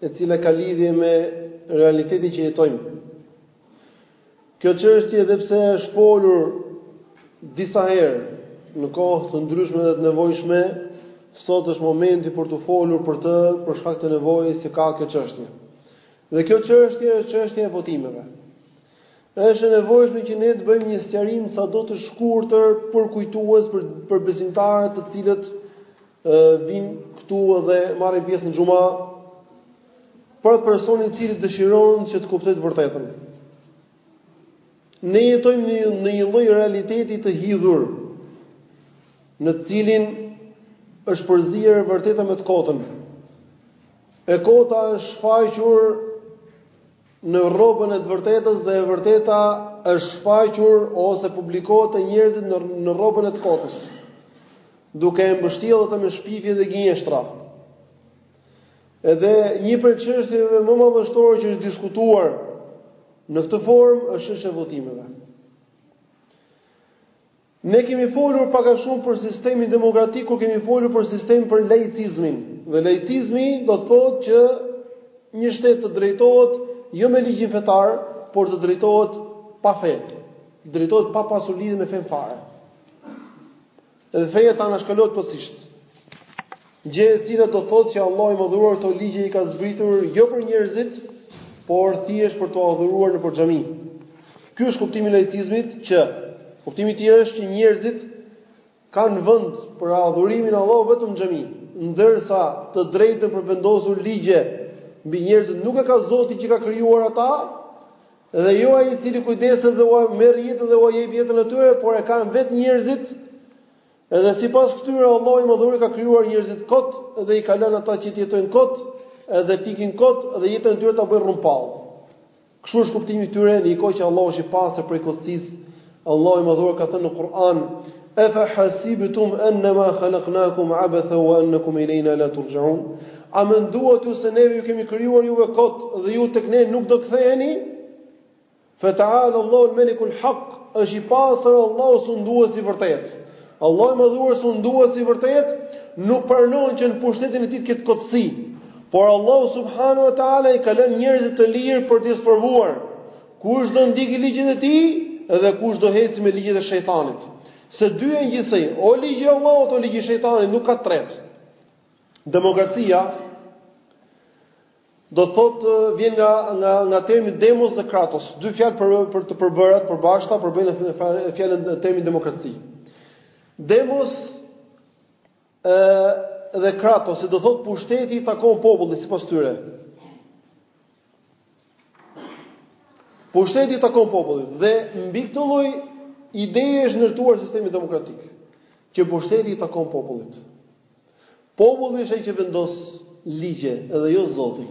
e cila ka lidhje me realitetin që jetojmë. Kjo çështje edhe pse është folur disa herë në kohë të ndryshme dhe të nevojshme, sot është momenti për t'u folur për të për shkak të nevojës që ka kjo çështje. Dhe kjo çështje është çështja e votimeve. Është e nevojshme që ne të bëjmë një sqarim sado të shkurtër përkujtues për për besimtarët të cilët vin këtu dhe marrin pjesë në xhuma por edhe personi i cili dëshiron që të kuptojë të vërtetën. Ne jetojmë në një lloj realiteti të hidhur në të cilin është përzier e vërteta me të kotën. E kota është shfaqur në rrobën e të vërtetës dhe e vërteta është shfaqur ose publikohet te njerëzit në rrobën e të kotës duke e mbështjellë atë me shpifje dhe gënjeshtra edhe një prej çështjeve më madhështore që është diskutuar në këtë formë është çështja e votimeve Ne kemi folur pak a shumë për sistemin demokratik kur kemi folur për sistemin për laicizmin. Dhe laicizmi do të thotë që një shtet të drejtohet jo me ligjin fetar, por të drejtohet pa fe. Të drejtohet pa pasur lidhje me fenë fare. Dhe feja të anashkalohet plotësisht. Gjë e cila do të thotë që Allahu i Madhëruar këto ligje i ka zbritur jo për njerëzit, por thjesht për t'u adhuruar nëpër xhami. Ky është kuptimi i laicizmit që kuptimi i tij është që njerëzit kanë vend për adhurimin e Allahut vetëm në xhami, ndërsa të drejtën për të vendosur ligje mbi njerëzit nuk e ka Zoti që ka krijuar ata, dhe jo ai i cili kujdeset dhe ua merr jetën dhe ua jep jetën atyre, por e kanë vetë njerëzit Edhe sipas këtyre Allahu i Madhëruar i ka krijuar njerëzit kot dhe i ka lënë ata që të jetojnë kot, edhe të ikin kot dhe jetën e tyre ta bëjnë rrumpall. Kështu është kuptimi i tyre, në kohë që Allahu është i pastër prej kotësisë. Allahu i Madhëruar ka thënë në Kur'an: "A fa hasibtum annama khalaqnakum abatha wa annakum ilayna la turja'un?" A menduat ju se ne ju kemi krijuar juve kot dhe ju tek ne nuk do ktheheni? Fata'ala Allahu al-Malikul Haq, është i pastër Allahu sunduesi i vërtetë. Allahu i madhëruar sunduesi i vërtetë nuk pranon që në pushtetin e tij të ketë kotësi. Por Allahu subhanahu wa taala i ka lënë njerëzit të lirë për t'i sprovuar. Kush do ndjeki ligjet e tij dhe kush do eci me ligjet e shejtanit. Se dy janë gjithsej, o ligji i Allahut o ligji i shejtanit nuk ka të tretë. Demokracia Do të thotë vjen nga nga nga termi demos dhe kratos, dy fjalë për për të përbërat për bashkëta përbëjnë fjalën e termit demokraci. Demos ë dhe kratos, që do thotë pushteti i takon popullit sipas tyre. Pushteti i takon popullit dhe mbi këtë lloj ideje është ndërtuar sistemi demokratik që pushteti i takon popullit. Populli është ai që vendos ligje edhe jo Zoti.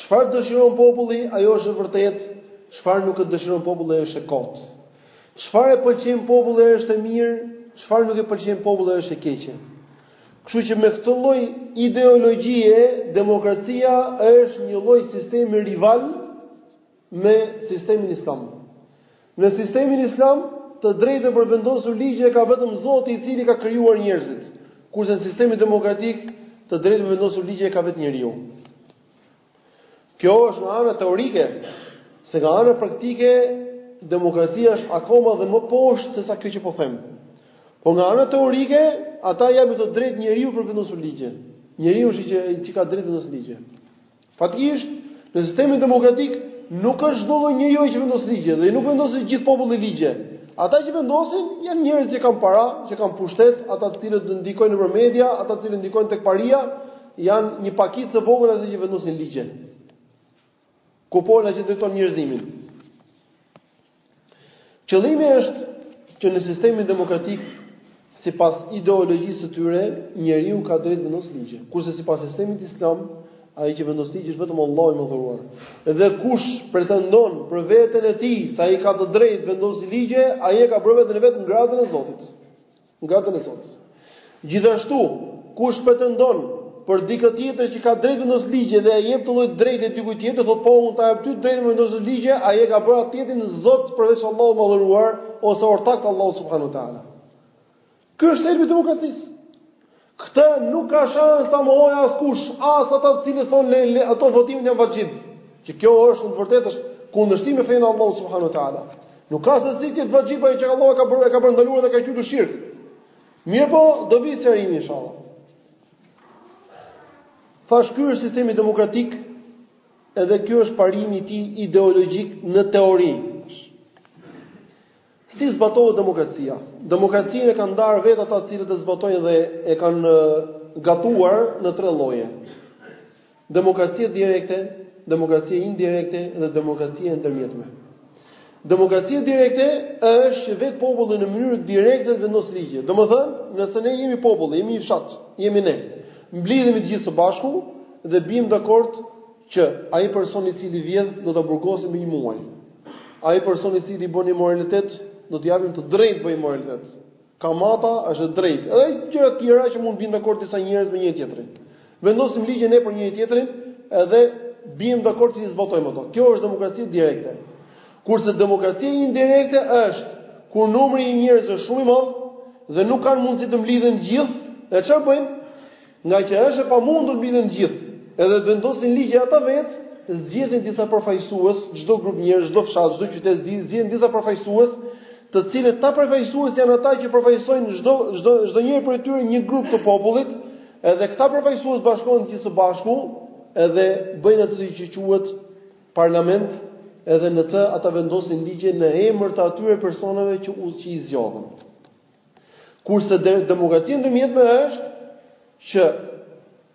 Çfarë dëshiron populli, ajo është e vërtetë, çfarë nuk e dëshiron populli është e kotë. Çfarë e pëlqen populli është e mirë, çfarë nuk e pëlqen populli është e keqe. Kështu që me këtë lloj ideologjie, demokracia është një lloj sistemi rival me sistemin islam. Në sistemin islam, të drejtën për vendosur ligje e ka vetëm Zoti i cili ka krijuar njerëzit, kurse në sistemin demokratik, të drejtën për vendosur ligje e ka vetë njeriu. Kjo është nga ana teorike, se nga ana praktike demokracia është akoma dhe më poshtë se sa kjo që po them. Po nga ana teorike, ata japin të drejtë njeriu për vendosur ligje. Njeriu është ai që ka drejtë vendosur ligje. Faktikisht, në sistemin demokratik nuk është çdo lloj njeriu që vendos ligje dhe nuk vendos i gjithë populli ligje. Ata që vendosin janë njerëz që kanë para, që kanë pushtet, ata të cilët ndikojnë nëpër media, ata të cilët ndikojnë tek paria, janë një pakicë e vogël ata që vendosin ligje. Kupola që drejton njerëzimin. Qëllimi është që në sistemin demokratik sipas ideologjisë së tyre, njeriu ka drejtë vendos ligje. Kurse sipas sistemit islam, ai që vendos ligje është vetëm Allahu i madhëruar. Dhe kush pretendon për veten e tij se ai ka të drejtë vendos ligje, ai e ka bërë veten e vet në gradën e Zotit. Në gradën e Zotit. Gjithashtu, kush pretendon për dikë tjetër që ka drejtë vendos ligje dhe e jep këtë lloj drejte dikujt tjetër, thotë po unë ta jap ty drejtë me vendos ligje, ai e ka bërë atë tjetrin Zot përveç Allahut madhëruar ose ortak të Allahut subhanahu teala. Ky është thelbi i demokracisë. Këtë nuk ka shans ta mohojë askush, as ata të cilët thonë le, le ato votimin janë vaxhib. Që kjo është në të vërtetë është kundërshtim me fenë Allahu subhanahu wa taala. Nuk ka se si të jetë vaxhib ajo që Allahu ka bërë, ka bërë ndaluar dhe ka qenë shirk. Mirpo do vi sërish inshallah. Thashë ky është sistemi demokratik, edhe ky është parimi i tij ideologjik në teori. Si zbatohet demokracia? Demokracinë e kanë ndarë vetë ata të cilët e zbatojnë dhe e kanë gatuar në tre lloje. Demokracia direkte, demokracia indirekte dhe demokracia e ndërmjetme. Demokracia direkte është që vetë populli në mënyrë direkte vendos ligje. Domethënë, nëse ne jemi popull, jemi një fshat, jemi ne. Mblidhemi të gjithë së bashku dhe bim dakord Që, ai person i cili vjedh, do ta burgosim me një muaj. Ai person i cili bën imoralitet, do t'i japim të drejtë për imoralitet. Kamata është e drejtë. Edhe gjëra të tjera që mund të bien dakord disa njerëz me njëri-tjetrin. Vendosim ligje ne për njëri-tjetrin, edhe biem dakord t'i zbatojmë ato. Kjo është demokracia direkte. Kurse demokracia indirekte është kur numri i njerëzve është shumë i madh dhe nuk kanë mundësi të mblidhen gjithë, e çfarë bëjmë? Ngaqë është e pamundur mblidhen të gjithë, edhe të vendosin ligje ata vetë, zgjedhin disa përfaqësues, çdo grup njerëz, çdo fshat, çdo qytet zgjedhin disa përfaqësues, të cilët këta përfaqësues janë ata që përfaqësojnë çdo çdo çdo njëri prej tyre një grup të popullit, edhe këta përfaqësues bashkohen gjithë së bashku, edhe bëjnë atë që quhet parlament, edhe në të ata vendosin ligje në emër të atyre personave që u që i zgjodhën. Kurse demokracia e ndërmjetme është që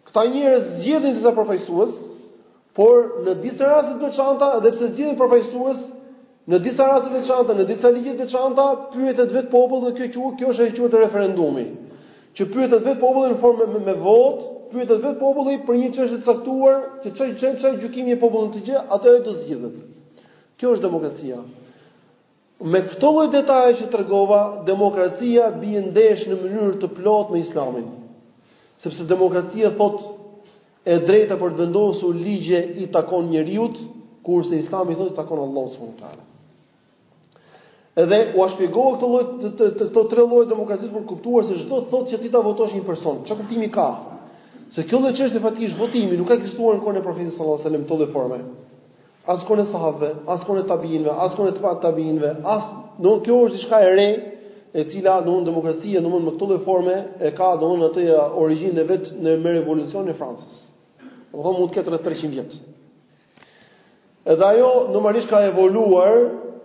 këta njerëz zgjedhin disa përfaqësues, por në disa raste të veçanta edhe pse zgjedhin përfaqësues, në disa raste të veçanta, në disa ligje të veçanta, pyetet vetë populli dhe kjo quhet, kjo është e quajtur referendumi. Që pyetet vetë populli në formë me, me votë, pyetet vetë populli për një çështje të caktuar, që ça ça ça gjykimi i popullit të jetë, atë ajo do zgjidhet. Kjo është demokracia. Me këto lloj detaje që tregova, demokracia bie ndesh në mënyrë të plotë me Islamin. Sepse demokracia thotë e drejta për të vendosur ligje i takon njeriut, kurse Islami thotë i takon Allahut subhanahu wa taala. Edhe ua shpjegova këto lloj të, të, të këto tre lloje të demokracisë për të kuptuar se ç'do thotë që ti ta votosh një person, ça kuptimi ka? Se kjo lloj çështje faktikisht votimi nuk ka ekzistuar në kohën e Profetit sallallahu alajhi wasallam në këto lloj forme. as kohën e sahabëve, as kohën e tabiinëve, as kohën e etbaut tabiinëve, as domethënë kjo është diçka e re, e cila domethënë demokracia, domethënë me këto lloj forme e ka domethënë atë origjinën e vet në me revolucionin e Francës. Domethënë mund të ketë rreth 300 vjet. Edhe ajo normalisht ka evoluar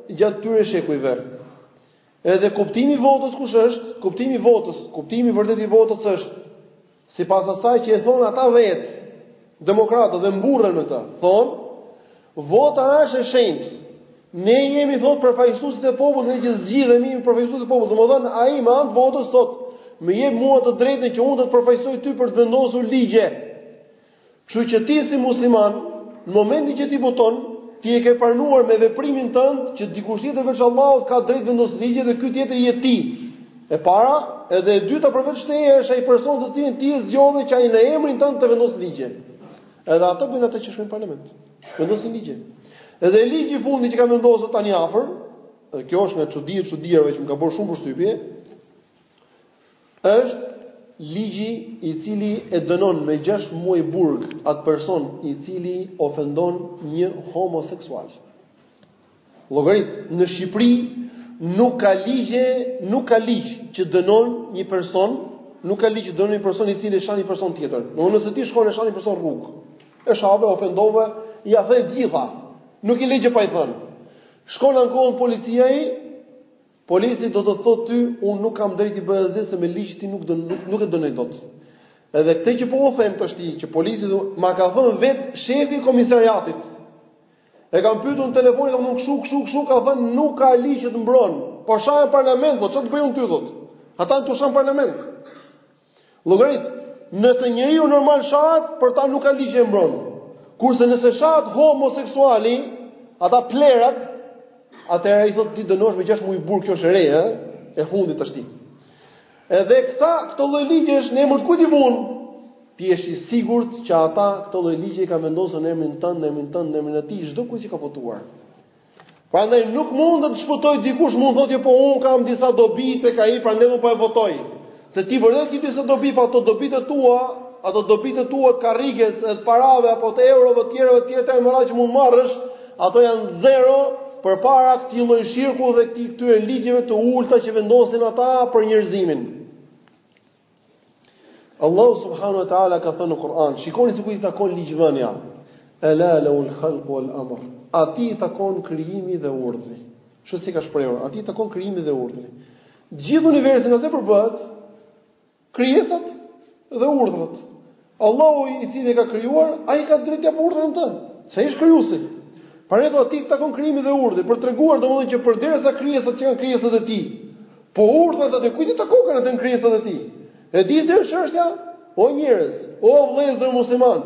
gjatë këtyre shekujve. Edhe kuptimi i votës kush është? Kuptimi i votës, kuptimi i vërtetë i votës është sipas asaj që e thon ata vetë, demokratët dhe mburren me të. Thon, vota është e shenjtë. Ne jemi thot përfaqësuesit e popullit, ne që zgjidhemi jemi përfaqësuesit e popullit. Domethënë ai me anë të votës thot, më jep mua të drejtën që unë të të përfaqësoj ty për të vendosur ligje. Kështu që ti si musliman, në momentin që ti voton, ti e ke pranuar me veprimin tënd që dikush tjetër veç Allahut ka drejt vendos ligje dhe ky tjetër je ti. E para, edhe e dyta përveç teje është ai person të cilin ti e zgjodhe që ai në emrin tënd të vendos ligje. Edhe ata bëjnë atë që shkojnë në parlament. Vendosin ligje. Edhe ligji i fundit që ka vendosur tani afër, kjo është nga çuditë e çudirave që më ka bërë shumë përshtypje, Është ligji i cili e dënon me gjashtë muaj burg atë person i cili ofendon një homoseksual. Llogarit, në Shqipëri nuk ka ligje, nuk ka ligj që dënon një person, nuk ka ligj që dënon një person i cili shan një person tjetër. Domthonë nëse ti shkon e shan një person rrugë, e shave, ofendove, ja the gjitha. Nuk ke ligj pa i thënë. Shkon ankohen policia i Polici do të thotë ty, unë nuk kam drejt i bëj asgjë se me ligj ti nuk do nuk, nuk e dënoj dot. Edhe këtë që po u them tashti, që polici do ma ka thënë vet shefi i komisariatit. E kam pyetur në telefon unë kshu kshu kshu ka thënë nuk ka ligj që të mbron. Po shahen parlament, po ç'të bëj unë ty thot. Ata janë tu sha n parlament. Llogarit, nëse njeriu normal shahet, për ta nuk ka ligj që e mbron. Kurse nëse shahet homoseksuali, ata plehrat, atëherë ai thotë ti dënohesh me 6 muaj burg, kjo është e re, ë, e fundit tashti. Edhe këta, këto lloj ligjesh në emër të kujt i vunë? Të jesh i sigurt që ata këto lloj ligje i kanë vendosur në emrin tënd, në emrin tënd, në emrin e tij, çdo kujt që ka votuar. Prandaj nuk mund të shpëtoj dikush mund thotë jo, po un kam disa dobi tek ai, prandaj un po e votoj. Se ti vërtet ki disa dobi, po ato dobitë e tua, ato dobitë e tua të karriges, të parave apo të eurove të tjera të tjera me radhë që mund marrësh, ato janë zero përpara këtij lloj shirku dhe këtij këtyre ligjeve të ulta që vendosin ata për njerëzimin. Allahu subhanahu wa taala ka thënë në Kur'an, shikoni se kujt i takon ligjvënia. Ala lahul khalq wal amr. Atij i takon krijimi dhe urdhri. Shiko si e ka shprehur, atij i takon krijimi dhe urdhri. Gjithë universi nga se përbëhet krijesat dhe urdhrat. Allahu i cili e ka krijuar, ai ka drejtë të urdhërojë në të, se ai është krijuesi. Prandaj tha atij takon krijimi dhe urdhri, për treguar domethënë që përderisa krijesat që janë krijesat e tij, po urdhrat e kujt i takon të jenë te krijesat e tij. E di si është çështja, o njerëz, o vëllezër musliman,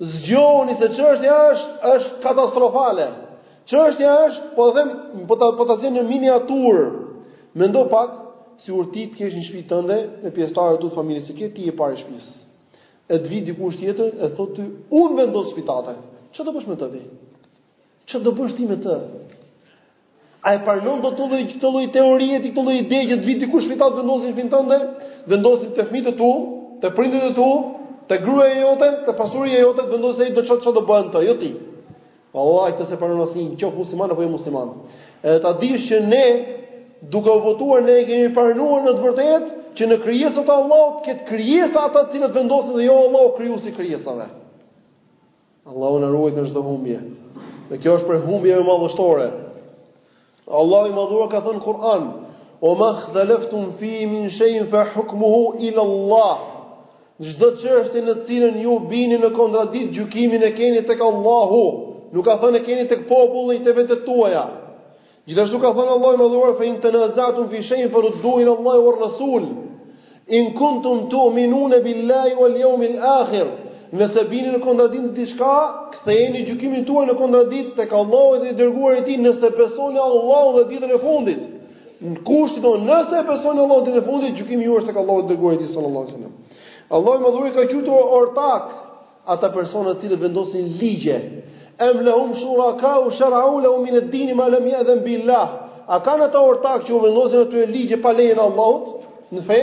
zgjoni se çështja është është katastrofale. Çështja është, po them, po ta po ta zëmë në miniaturë. Mendo pak, sikur ti të kesh në shtëpi tënde me pjesëtarët e tu të familjes që ke, ti je i pari i shtëpisë. E të vi dikush tjetër e të thotë ty, unë vendos shpisë tate. Çfarë do bësh me të ti? Çfarë do bësh ti me të? A e pranon dot lloj këtë lloj teorie, këtë lloj ide që të vi dikush me ta vendosin shtëpinë tënde, vendosin te fëmijët e tu, te prindërit e tu, te gruaja jote, te pasuria jote, vendosin ai do çfarë do bëhen të, jo ti. Wallahi këtë s'e pranon asnjë, qoftë musliman apo jo musliman. Edhe ta dish që ne duke votuar ne kemi pranuar në të vërtetë që në krijesat e Allahut të ketë krijesa ata të cilët vendosin dhe jo Allahu krijuesi krijesave. Allahu na ruajt nga çdo humbje. Dhe kjo është prej humbjeve madhështore. Allahu i Madhuar ka thënë në Kur'an: "O ma khtalaftum fihi min shay'in fa hukmuhu ila Allah." Çdo çështje në cilën ju bini në kontradikt gjykimin e keni tek Allahu, nuk ka thënë e keni tek populli, te vetet tuaja. Gjithashtu ka thënë Allahu i Madhuar: "Fa in tanaza'tum fi shay'in farudduhu ila Allahi war Rasul." In kuntum tu'minun billahi wal yawmil akhir. Nëse bini në kontradiktë në diçka, kthejeni gjykimin tuaj në kontradikt tek Allahu dhe i dërguari i tij nëse besoni Allahun dhe ditën e fundit. Kushti do nëse besoni Allahun ditën e fundit, gjykimi juaj është tek Allahu dhe i dërguari i tij sallallahu alaihi wasallam. Allahu i Madhëruar ka quajtur ortak Ata persona të cilët vendosin ligje, em lahum shurakau shara'u lahum min ad-din ma lam ya'zan bihi Allah. A kanë ata ortak që u vendosin atyre ligje pa lejen e Allahut në fe?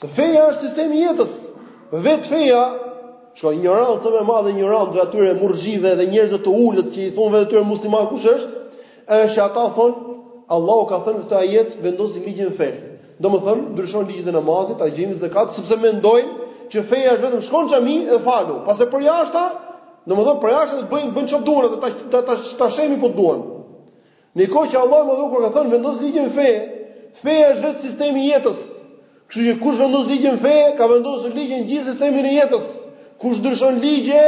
Se feja është sistemi i jetës. Vet feja, shiko injoranca më e madhe injorantëve atyre murxhive dhe njerëzve të ulët që i thonë vetes atyre musliman kush është? Është që ata thonë Allahu ka thënë këtë ajet vendosin ligje në fe. Domethënë, ndryshon ligjet e namazit, agjërimit, zakatit, sepse mendojnë që feja është vetëm shko në xhami e falu. Pastaj për jashta, domethënë për jashta do të bëjnë bën çfarë duan ato ta ta ta shemi po duan. Në kohë që Allahu i Madhëruar ka thënë vendos ligje në fe, feja është vetë sistemi i jetës. Kështu që kush vendos ligje në fe, ka vendosur ligje në gjithë sistemin e jetës. Kush ndryshon ligje,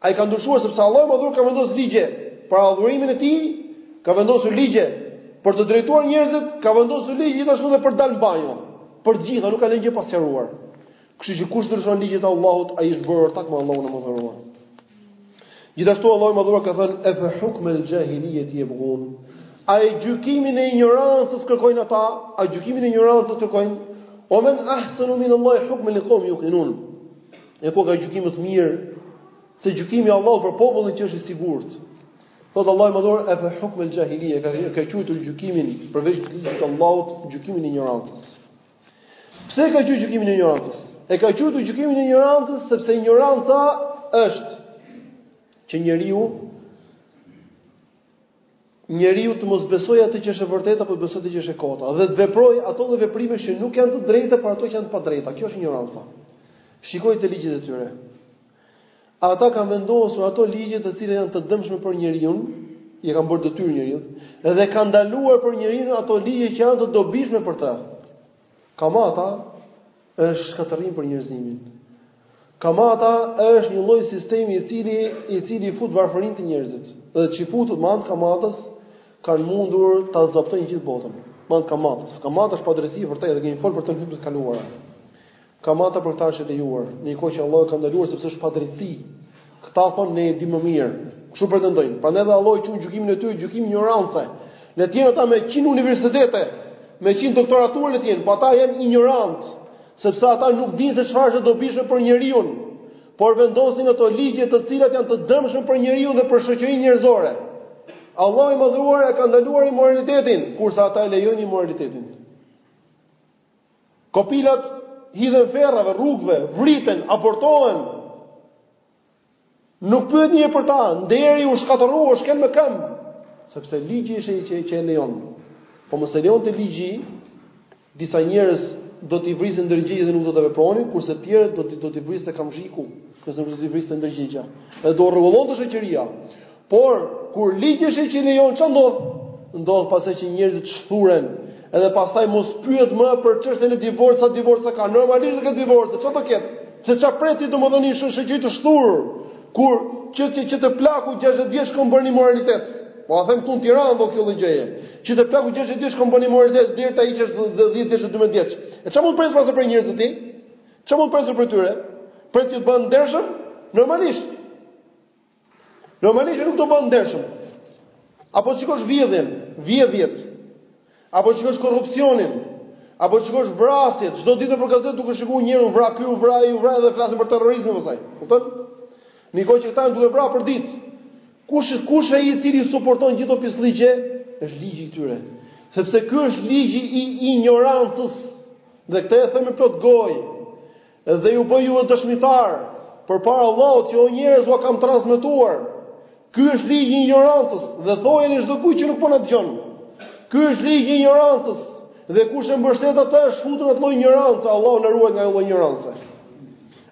Ai ka ndryshuar sepse Allahu i Madhëruar ka vendosur ligje për adhurimin e tij, ka vendosur ligje për të drejtuar njerëzit, ka vendosur ligje gjithashtu edhe për dalë në banjo. Për të gjitha nuk ka lënë gjë pa sqaruar. Kështu që kush ndryshon ligjet e Allahut, ai është bërë ortak me Allahun e Madhëruar. Gjithashtu Allahu i Madhëruar ka thënë: "Efa hukm al-jahiliyyati yabghun?" A e gjykimin e injorancës kërkojnë ata? A gjykimin e injorancës kërkojnë? O men ahsanu min Allahi hukman liqawmi yuqinun. A po ka gjykim më të mirë se gjykimi i Allahut për popullin që është i sigurt. Thot Allahu i Madhëruar efa hukm el jahiliye e ka quajtur gjykimin përveç ligjit të Allahut gjykimin e injorancës. Pse e ka quajtur gjykimin e injorancës? E ka quajtur gjykimin e injorancës sepse injoranca është që njeriu njeriu të mos besojë atë që është e vërteta, po të besojë atë që është e kota dhe të veprojë ato dhe veprime s'... që nuk janë të drejta por ato që janë të padrejta. Kjo është injoranca. Shikoji te ligjet e tyre. Ata kanë vendosur ato ligje të cilat janë të dëmshme për njeriun, i kanë bërë detyrë njeriut dhe kanë ndaluar për njeriun ato ligje që janë të dobishme për të. Kamata është shkatërrim për njerëzimin. Kamata është një lloj sistemi i cili i cili i fut varfërinë te njerëzit. Dhe çifutët me anë të kamatës kanë mundur ta zaptojnë gjithë botën. Me anë të kamatës. Kamata është padrejtësi vërtet dhe kemi folur për të në hutbet e kaluara. Kamata për këta është e lejuar, në një kohë që Allahu e ka ndaluar sepse është padrejtësi. Këta thonë ne e dimë më mirë. Kështu pretendojnë. Prandaj dhe Allahu e quan gjykimin e tyre gjykim injorance. Le të jenë ata me 100 universitete, me 100 doktoraturë le të jenë, po ata janë injorantë, sepse ata nuk dinë se çfarë është e dobishme për njeriun. Por vendosin ato ligje të cilat janë të dëmshme për njeriun dhe për shoqërinë njerëzore. Allahu i madhëruar e ka ndaluar imoralitetin, kurse ata e lejojnë imoralitetin. Kopilat hidhen ferrave, rrugëve, vriten, abortohen. Nuk pyet njeri për ta, nderi u shkatërrua, u shkel me këmbë, sepse ligji është ai që, që e lejon. Po mos e lejonte ligji, disa njerëz do t'i vriste ndërgjegjja dhe nuk do ta vepronin, kurse të tjerët do t'i do t'i vriste kamxhiku, kur se nuk do t'i vriste ndërgjegjja. Dhe do rregullohej shoqëria. Por kur ligji është që lejon ça ndodh? Ndodh pastaj që njerëzit shthuren, edhe pastaj mos pyet më për çështjen e divorcit, sa divorce ka. Normalisht do ketë divorce, çfarë do ketë? Se çfarë pret ti domethënë në një shoqëri të shthurur? Kur që ti që te plaku 60 vjeç kanë bërë imoralitet. Po e them këtu në Tiranë ndodh kjo gjë. Që te plaku 60 vjeç kanë bërë imoralitet deri ta hiqesh 10 vjeç 12 vjeç. E çfarë mund të presësh pastaj për njerëzit ti? Çfarë mund të presësh prej tyre? Pret të bëhen të ndershëm? Normalisht, Normalisht nuk do bëhen të ndershëm. Apo të shikosh vjedhjen, vjedhjet. Apo të shikosh korrupsionin. Apo të shikosh vrasjet, çdo ditë nëpër gazeta duke shiku njëri u vra, ky u vra, ai u vra dhe flasin për terrorizmin pastaj. Kupton? Në një kohë që këta janë duke vra për ditë. Kush kush ai i cili suporton gjithë ato pisllëqe, është ligji i tyre. Sepse ky është ligji i injorancës. Dhe këtë e themi me plot gojë. Dhe ju bëj juve dëshmitar përpara Allahut që o njerëz ua kam transmetuar. Ky është ligji i injorancës dhe thojeni çdo kujt që nuk po na dëgjon. Ky është ligji i injorancës dhe kush e mbështet atë është futur në atë lloj injorance, Allahu na ruajt nga ajo lloj injorance.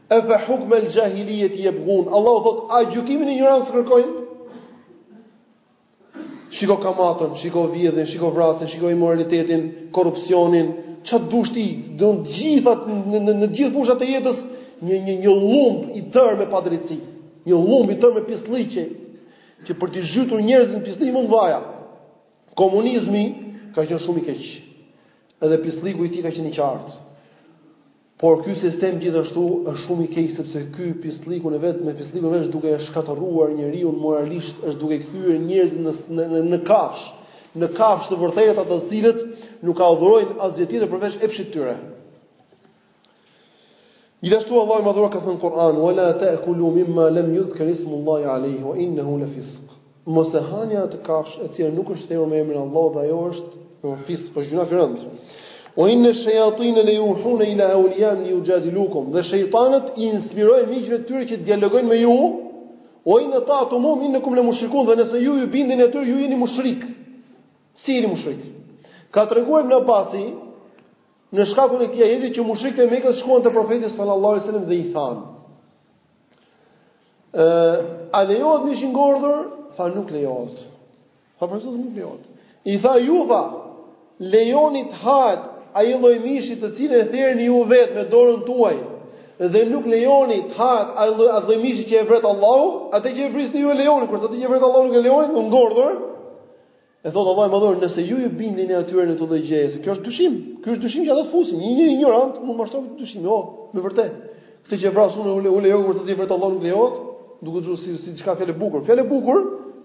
E fa hukm al jahiliyet yabghun. Allahu thotë, a gjykimin e injorancës kërkojnë? Shiko kamatën, shiko vjedhjen, shiko vrasjen, shiko imoralitetin, korrupsionin, çfarë dush ti, do të gjesh në në në gjithë fushat e jetës një një një llumb i tërë me padrejtësi, një llumb i tërë me pislliqe, që për t'i zhytur njerëzit në pislliqe mund vaja. Komunizmi ka qenë shumë i keq. Edhe pislliku i tij ka qenë i qartë. Por ky sistem gjithashtu është shumë i keq sepse ky pisllikun e vet me pisllikun e vet duke e shkatërruar njeriun moralisht është duke kthyer njerëzit në në në kafsh, në kafsh të vërteta, ata të cilët nuk adhurojnë asgjë tjetër përveç epshit tyre. Gjithashtu Allahu i Madhuar ka thënë Kur'an: "Wa la ta'kulu mimma lam yuzkar ismullahi alayhi wa innahu lafisq." Mos e hani atë kafshë e cila nuk është therur me emrin e Allahut dhe ajo është një fisq, është gjynah i rëndë. Wa inna shayatin la yuhuna ila awliya'ihim li yujadilukum. Dhe shejtanët i inspirojnë miqve të tyre që të dialogojnë me ju. Wa in ata'tumuhum innakum la mushrikun, dhe nëse ju ju bindeni atyre ju jeni mushrik. Si jeni mushrik? Ka treguar Ibn Abbasi në shkakun e këtij ajeti që mushrikët e Mekës shkuan te profeti sallallahu alaihi wasallam dhe i thanë Ë, a lejohet mishi i ngordhur? Tha nuk lejohet. Tha pse nuk lejohet? I tha ju tha, lejoni të hahet ai lloj mishi të cilin e therni ju vetë me dorën tuaj dhe nuk lejoni të hahet ai lloj mishi që e vret Allahu, atë që e vrisni ju e lejoni, kurse atë që e vret Allahu nuk e lejoni, të ngordhur. E thotë Allahu i Madhëruar, nëse ju ju bindeni atyre në këtë lloj gjëje, se kjo është dyshim. Ky është dyshim që ata të fusin. Një njeri injorant mund të mashtrohet me këtë dyshim, jo, me vërtet. Këtë që vras unë lejohet kurse atë që e vret Allahu nuk lejohet, duket si si diçka fjalë e bukur. Fjalë e bukur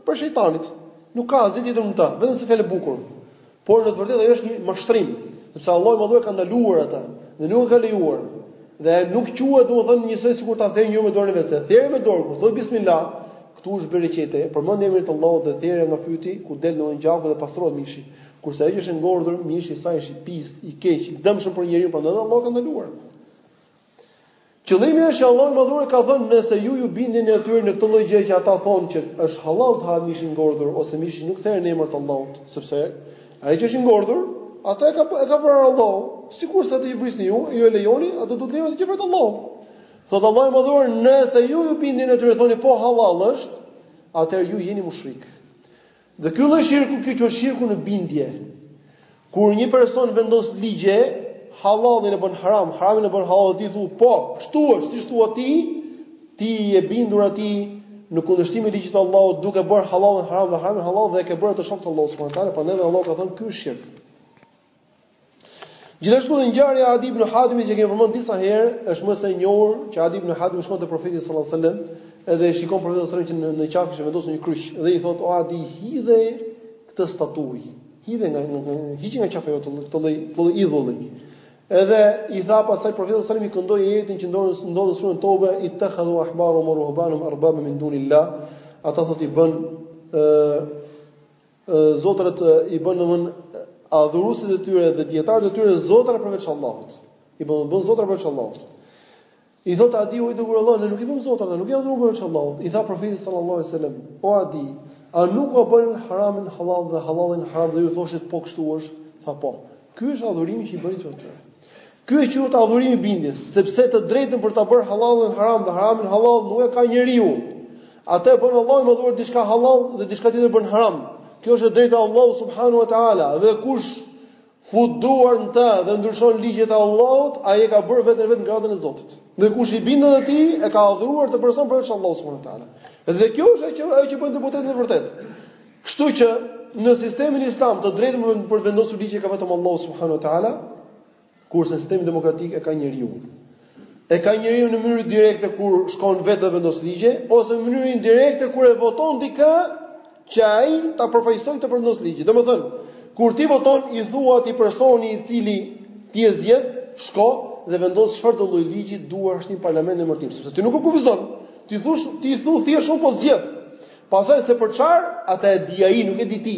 prej shejtanit. Nuk ka asgjë tjetër më ta, vetëm se fjalë e bukur. Por në të vërtetë ajo është një mashtrim, sepse Allahu i Madhëruar ka ndaluar atë dhe nuk e ka lejuar. Dhe nuk quhet domethënë njësoj sikur ta ther njeriu me dorën e vet. Ther me dorë, thotë bismillah, Këtu është bereqeti, përmend emrin e Allahut dhe therja nga fyti, ku del domthonë gjaku dhe pastrohet mishi. Kurse ajo që është e ngordhur, mishi i saj është i pis, i keq, i dëmshëm për njeriun, prandaj Allahu ka ndaluar. Qëllimi është që Allahu i Madhëruar ka thënë nëse ju ju bindeni atyre në këtë lloj gjë që ata thonë që është halal të hahet mishi i ngordhur ose mishi nuk theret në emër të Allahut, sepse ai që është i ngordhur, atë e ka e ka vrarë Allahu. Sikurse atë që e vrisni ju, ju e lejoni, atë do të lejoni që e vret Allahu. Thot Allah i Madhëruar, nëse ju ju bindeni atyre thoni po halal është, atëherë ju jeni mushrik. Dhe ky lloj shirku, ky është shirku në bindje. Kur një person vendos ligje, halalin e bën haram, haramin e bën halal, ti thu po, kështu është, si thua ti, ti je bindur atij në kundërshtim me ligjet të Allahut, duke bërë halalin haram dhe haramin halal dhe e ke bërë atë shok të Allahut subhanehu ue teala, prandaj Allahu ka thënë ky është shirku. Gjithashtu ngjarja e Adi ibn Hatimit që kemi përmend disa herë, është më se e njohur që Adi ibn Hatim shkon te profeti sallallahu alajhi wasallam, edhe e shikon profetin sallallahu alajhi wasallam që në qafë kishte vendosur një kryq dhe i thotë o Adi hidhe këtë statuj, hidhe nga hiqe nga qafa jote këtë lloj këtë lloj idhulli. Edhe i tha pasaj profeti sallallahu alajhi wasallam i këndoi ajetin që ndodhet ndodhet në suren Tobe ittakhadhu ahbarahum wa ruhbanahum arbaban min dunillah. Ata thotë i bën ë zotrat i bën domthon adhuruesit e tyre dhe dietarët e tyre zotra përveç Allahut. I bën bën zotra përveç Allahut. I thot Adi o i dërguari i Allahut, ne nuk i bëm zotra, ne nuk i adhurojmë përveç Allahut. I tha profeti sallallahu alajhi wasallam, o Adi, a nuk ua bën haramin halal dhe halalin haram dhe ju thoshit po kështu është? Tha po. Ky është adhurimi që i bëni atyre. Ky quhet adhurimi i bindjes, sepse të drejtën për ta bërë hallallin haram dhe haramin hallall nuk e ka njeriu. Atë e bën Allahu i madhëruar diçka hallall dhe diçka tjetër bën haram. Kjo është e drejta e Allahut subhanahu wa taala dhe kush fut duart në të dhe ndryshon ligjet e Allahut, ai e ka bërë veten veten në gradën e Zotit. Dhe kush i bindet atij e ka adhuruar atë person përveç Allahut subhanahu wa taala. Dhe kjo është ajo që ajo që bën deputeti në të vërtet. Kështu që në sistemin islam të drejtën për të vendosur ligje ka vetëm Allahu subhanahu wa taala, Kurse sistemi demokratik e ka njeriu. E ka njeriu në mënyrë direkte kur shkon vetë dhe vendos ligje ose në mënyrë indirekte kur e voton dikë që ai ta përfaqësojë të vendos ligje. Domethënë, kur ti voton i thua atij personi i cili ti e zgjedh, shko dhe vendos çfarëdo lloj ligji të duash në parlament në emër tim, sepse ti nuk e kufizon. Ti thu sh, ti i thu thjesht un po zgjedh. Pastaj se për çfarë, atë e di ai, nuk e di ti.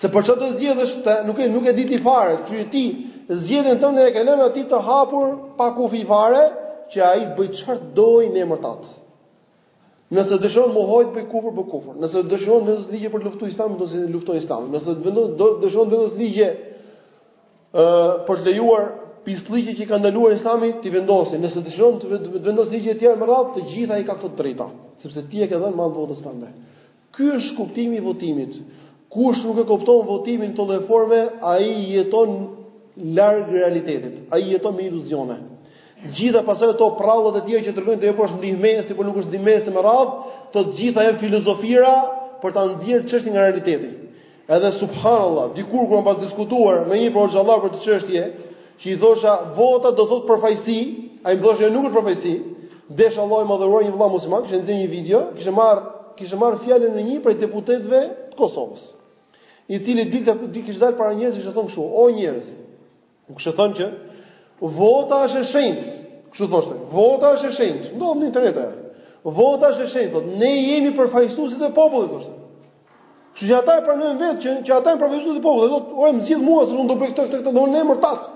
Se për çfarë do zgjedhë ti nuk e nuk e di ti fare, që ti zgjedhjen tënde e ke lënë atij të hapur pa kufi fare, që ai të bëj çfarë të dojë në emër tat. Nëse dëshon mund të bëjë kufër bën kufër. Nëse dëshon të vendos ligje për luftu Islam, do të luftojë Islam. Nëse vendos do dëshon të vendos ligje ë për të lejuar pislliqe që i ka ndaluar Islami, t'i vendosi. Nëse dëshon të vendos ligje të tjera me radh, të gjitha i ka këto drejta, sepse ti ia ke dhënë me anë të votës tënde. Ky është kuptimi i votimit. Kush nuk e kupton votimin në këtë lloj forme, ai jeton larg realitetit. Ai jeton me iluzione. Të gjitha pasaj ato prallat e tjera që tregojnë te jo po është ndihmesë, por nuk është ndihmesë me radhë, të gjitha janë filozofira për ta nxjerrë çështjen nga realiteti. Edhe subhanallahu, dikur kur kam pas diskutuar me një prej hoxhallarve për këtë çështje, që i thosha vota do thot përfaqësi, ai më thoshte jo nuk është përfaqësi. Desh Allahu i madhëruar një vëlla musliman, kishte nxjerrë një video, kishte marr, kishte marr fjalën e një prej deputetëve të Kosovës. I cili diku diku kishte dalë para njerëzve kishte thonë kështu, o njerëz, Nuk kishte thënë që vota është e shenjtë. Kështu thoshte, vota është e shenjtë. Ndodh në internet ajo. Vota është e shenjtë, thotë, ne jemi përfaqësuesit e popullit, thoshte. Kështu që ata e pranojnë vetë që që ata janë përfaqësuesit e popullit, thotë, ore më zgjidh mua se unë do bëj këtë këtë këtë në emër tat.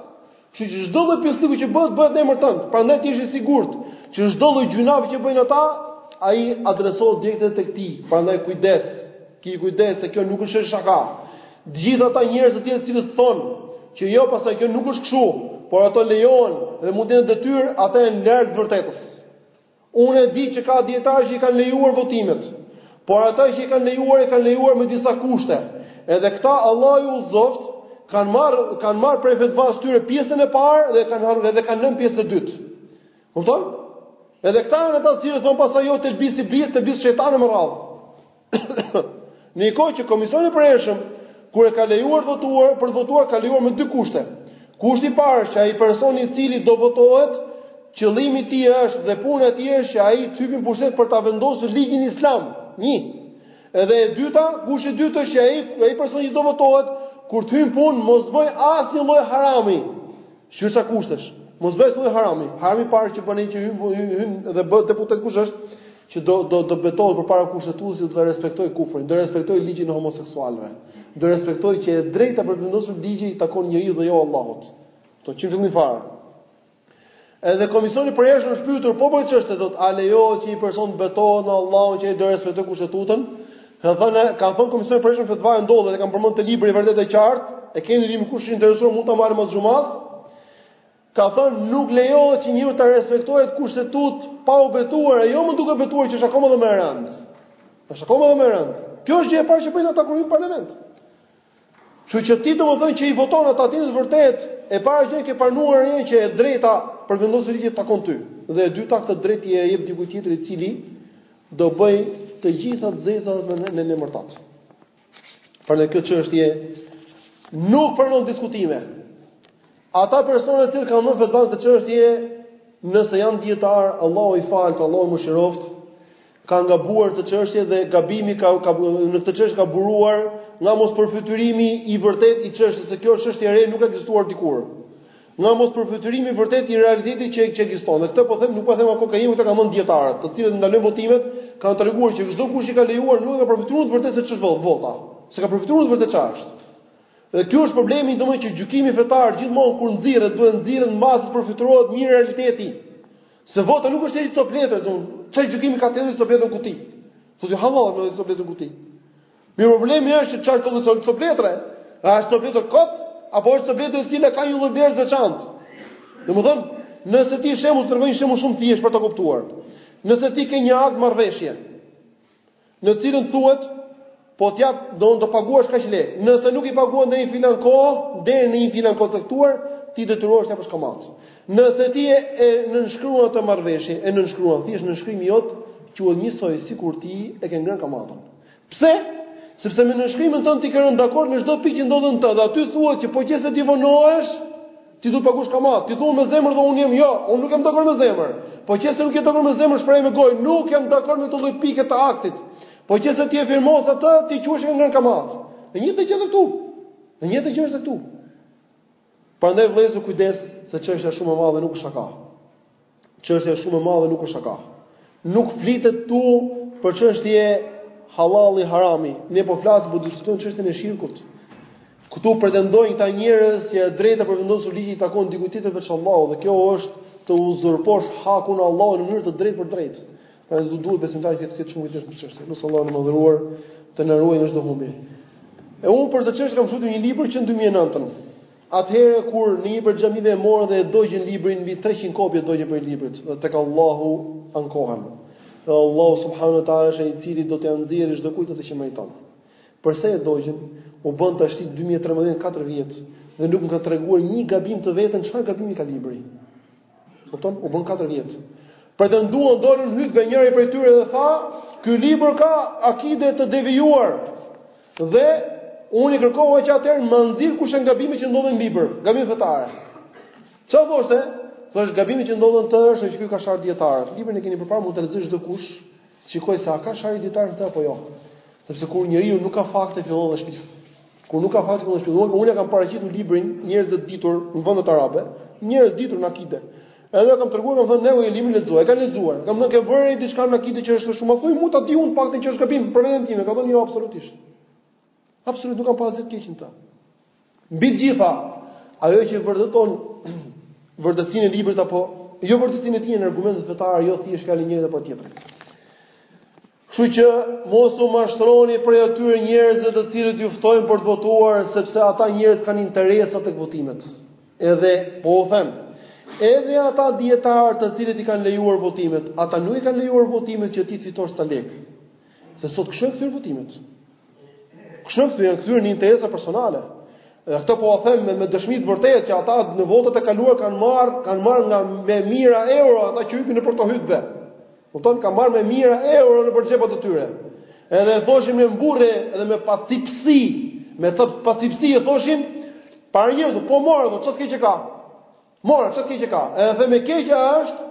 Kështu që çdo lloj pisllëku që bëhet bëhet në emër tënd. Prandaj ti je i sigurt që çdo lloj gjynafi që bëjnë ata, ai adresohet direkt tek ty. Prandaj kujdes. Ki kujdes se kjo nuk është çështje shaka. Të gjithë ata njerëz të tjerë të cilët thonë që jo pastaj kjo nuk është kështu, por ato lejohen dhe mund të jenë detyrë, ata janë larg të vërtetës. Unë e di që ka dietarë që i kanë lejuar votimet, por ata që i kanë lejuar e kanë lejuar me disa kushte. Edhe këta Allahu i udhëzoft, kanë marr kanë marr prej fetvas tyre pjesën e parë dhe kanë harruar edhe kanë lënë pjesën e dytë. Kupton? Edhe këta janë ata të cilët thon pastaj jo telbis Iblis telbisi i shejtanit më radhë. Në një kohë që Komisioni i Përhershëm kur e ka lejuar të votuar, për të votuar ka lejuar me dy kushte. Kushti i parë është që ai person i cili do votohet, qëllimi i tij është dhe puna e tij është që ai të hyjë në pushtet për ta vendosur ligjin islam. Një. Edhe e dyta, kushti i dytë është që ai ai personi që do votohet kur të hyjë në punë mos bëjë asnjë lloj harami. Shiko sa kushtesh. Mos bëj lloj harami. Harami i parë që bën ai që hyn hyn dhe bëhet deputet kush është? Që do do do betohet përpara kushtetutës do ta respektojë kufrin, do respektojë ligjin e homoseksualëve. Do respektojë që e drejta për të vendosur ligje i takon njeriut dhe jo Allahut. Këto që në fillim fare. Edhe Komisioni i Përhershëm është pyetur po për këtë çështje thotë a lejohet që një person të betohet në Allahun që ai do respektojë kushtetutën? Ka thënë, ka thënë Komisioni i Përhershëm fetvaja ndodhet e kam përmendur te libri E vërteta e qartë, e keni librin kush është i interesuar mund ta marrë mbas xhumasë. Ka thënë nuk lejohet që njeriu ta respektojë këtë kushtetutë pa u betuar, e jo më duke u betuar që është akoma më e rëndë. Është akoma më e rëndë. Kjo është gjëja e parë që bëjnë ata kur hyjnë në parlament. Kështu që ti domethënë që i voton ata ti në të vërtetë e para gjë ke pranuar një që e drejta për vendosur ligje të takon ty. Dhe e dyta këtë të drejtë ia jep dikujt tjetër i cili do bëjë të gjitha të zezat në në emër tat. Pra kjo çështje nuk pranon diskutime. Ata persona të cilët kanë dhënë fetvanë në këtë çështje nëse janë dijetarë, Allahu i faltë, Allahu i më kanë gabuar në këtë çështje dhe gabimi ka ka në këtë çështje ka buruar nga mospërfytyrimi i vërtetë i çështjes se kjo është çështje e re nuk ka ekzistuar dikur. Nga mospërfytyrimi i vërtetë i realitetit që që ekziston. Dhe këtë që po them nuk po e them unë nga koka ime, këtë e kanë përmend dijetarët, të cilët i ndalojnë votimet, kanë treguar që çdo kush i ka lejuar nuk e ka përfytyruar vërtet se ç'është vota. S'e ka përfytyruar vërtet ç'është. Dhe ky është problemi domethënë që gjykimi fetar gjithmonë kur nxirret duhet të nxirret mbasi të përfytyrohet mirë realiteti. Se vota nuk është copë letër, do. Ça gjykimi ka të hedhësh copë letër në kuti. Thotë hallall, është copë letër në kuti. Mirë problemi është që çfarë copë letre? A është copë letër kot apo është copë letër e cila ka një lloj vlere të veçantë? Domethënë, nëse ti shembull të tregoj një shembull shumë të thjesht për ta kuptuar. Nëse ti ke një akt marrëveshje, Në të cilën thuhet, Po të jap, do të paguash kaq lekë. Nëse nuk i paguan deri në filan kohë, deri në një filan kohë të caktuar, ti detyrohesh të japësh kamat. Nëse ti e nënshkruan atë marrëveshje, e nënshkruan, thjesht nënshkrimi jot quhet njësoj sikur ti e ke ngrënë kamatën. Pse? Sepse me nënshkrimin tënd ti ke rënë dakord me çdo pikë që ndodhet në të, dhe aty thuhet që po qe se ti vonohesh, Ti do të paguash kamat, ti thua me zemër dhe unë them jo, unë nuk jam dakord me zemër. Po qe se nuk je dakord me zemër, shprehe me gojë, nuk jam dakord me këtë lloj pike të aktit. Po qe se ti e firmos atë, ti quhesh me ngrënë kamat. E njëjta gjë edhe këtu. E njëjta gjë edhe këtu. Prandaj vëllezër kujdes se çështja është shumë e madhe, nuk është shaka. Çështja është shumë e madhe, nuk është shaka. Nuk flitet këtu për çështje halali harami. Ne po flasim po diskutojmë çështjen e shirkut. Këtu pretendojnë këta njerëz se e drejta për të vendosur ligj i takon dikujt tjetër veç Allahut dhe kjo është të uzurposh hakun e Allahut në mënyrë të drejtpërdrejtë. Pra do duhet besimtari të ketë shumë kujdes për këtë çështje. Lusim Allahun e madhëruar të na ruajë nga çdo humbje. E unë për këtë çështje kam shkruar një libër që në 2009. Atëherë kur në një prej xhamive e morën dhe e dogjën librin mbi 300 kopje dogjën prej librit dhe tek Allahu ankohem. Dhe Allahu subhanahu wa taala është ai i cili do t'ia nxjerrë çdokujt atë që meriton. Përse e dogjën? U bën tash 2013 4 vjet dhe nuk më kanë treguar një gabim të vetëm çfarë gabimi ka libri. Kupton? U bën 4 vjet. Pretenduan doli në hutbe njëri prej tyre dhe tha, "Ky libër ka akide të devijuar." Dhe unë i kërkova që atëherë më nxirr kush janë gabimi që ndodhet në libër, gabim fetar. Çfarë thoshte? Thosh gabimi që ndodhet në të është që ky ka sharë dijetarët. Librin e keni përpara mund ta lexojë çdokush, të shikojë se a ka sharë dijetarët apo jo. Sepse kur njeriu nuk ka fakte fillon dhe shpif. Kur nuk ka fakte fillon të shpifë, unë e kam paraqitur librin njerëzve të ditur në vendet arabe, njerëz të ditur në akide. Edhe kam treguar, kam thënë, "Ne ua kemi lexuar, e kanë lexuar." Kam thënë, "Ke vënë re diçka në akide që është shumë thuaj, mund ta di unë të paktën që është gabim për vendin tim." Ka thënë, "Jo, absolutisht." Absolutisht nuk kam pasur të keqin ta. Mbi të gjitha, ajo që vërteton vërtetësinë e librit apo jo vërtetësinë e tij janë argumentet fetare, jo thjesht tha njëri apo tjetri. Kështu që mos u mashtroni prej atyre njerëzve të cilët ju ftojnë për të votuar, sepse ata njerëz kanë interesa tek votimet. Edhe po u them, edhe ata dijetarë të cilët i kanë lejuar votimet, ata nuk i kanë lejuar votimet që ti të fitosh ca lekë. Se sot kështu janë kthyer votimet. Kështu që janë kthyer në interesa personale. Dhe këto po u them me, me dëshmi të vërtetë që ata në votat e kaluara kanë marr, kanë marr nga me mijëra euro ata që hypin nëpër këto hutbe. Kupton, kanë marr me mijëra euro nëpër xhepat e tyre. Edhe e thoshin me mburrje edhe me pacipsi, me pacipsi e thoshin, para njerëzve, po more, çfarë keqe ka? More, çfarë keqe ka? Edhe më e keqja është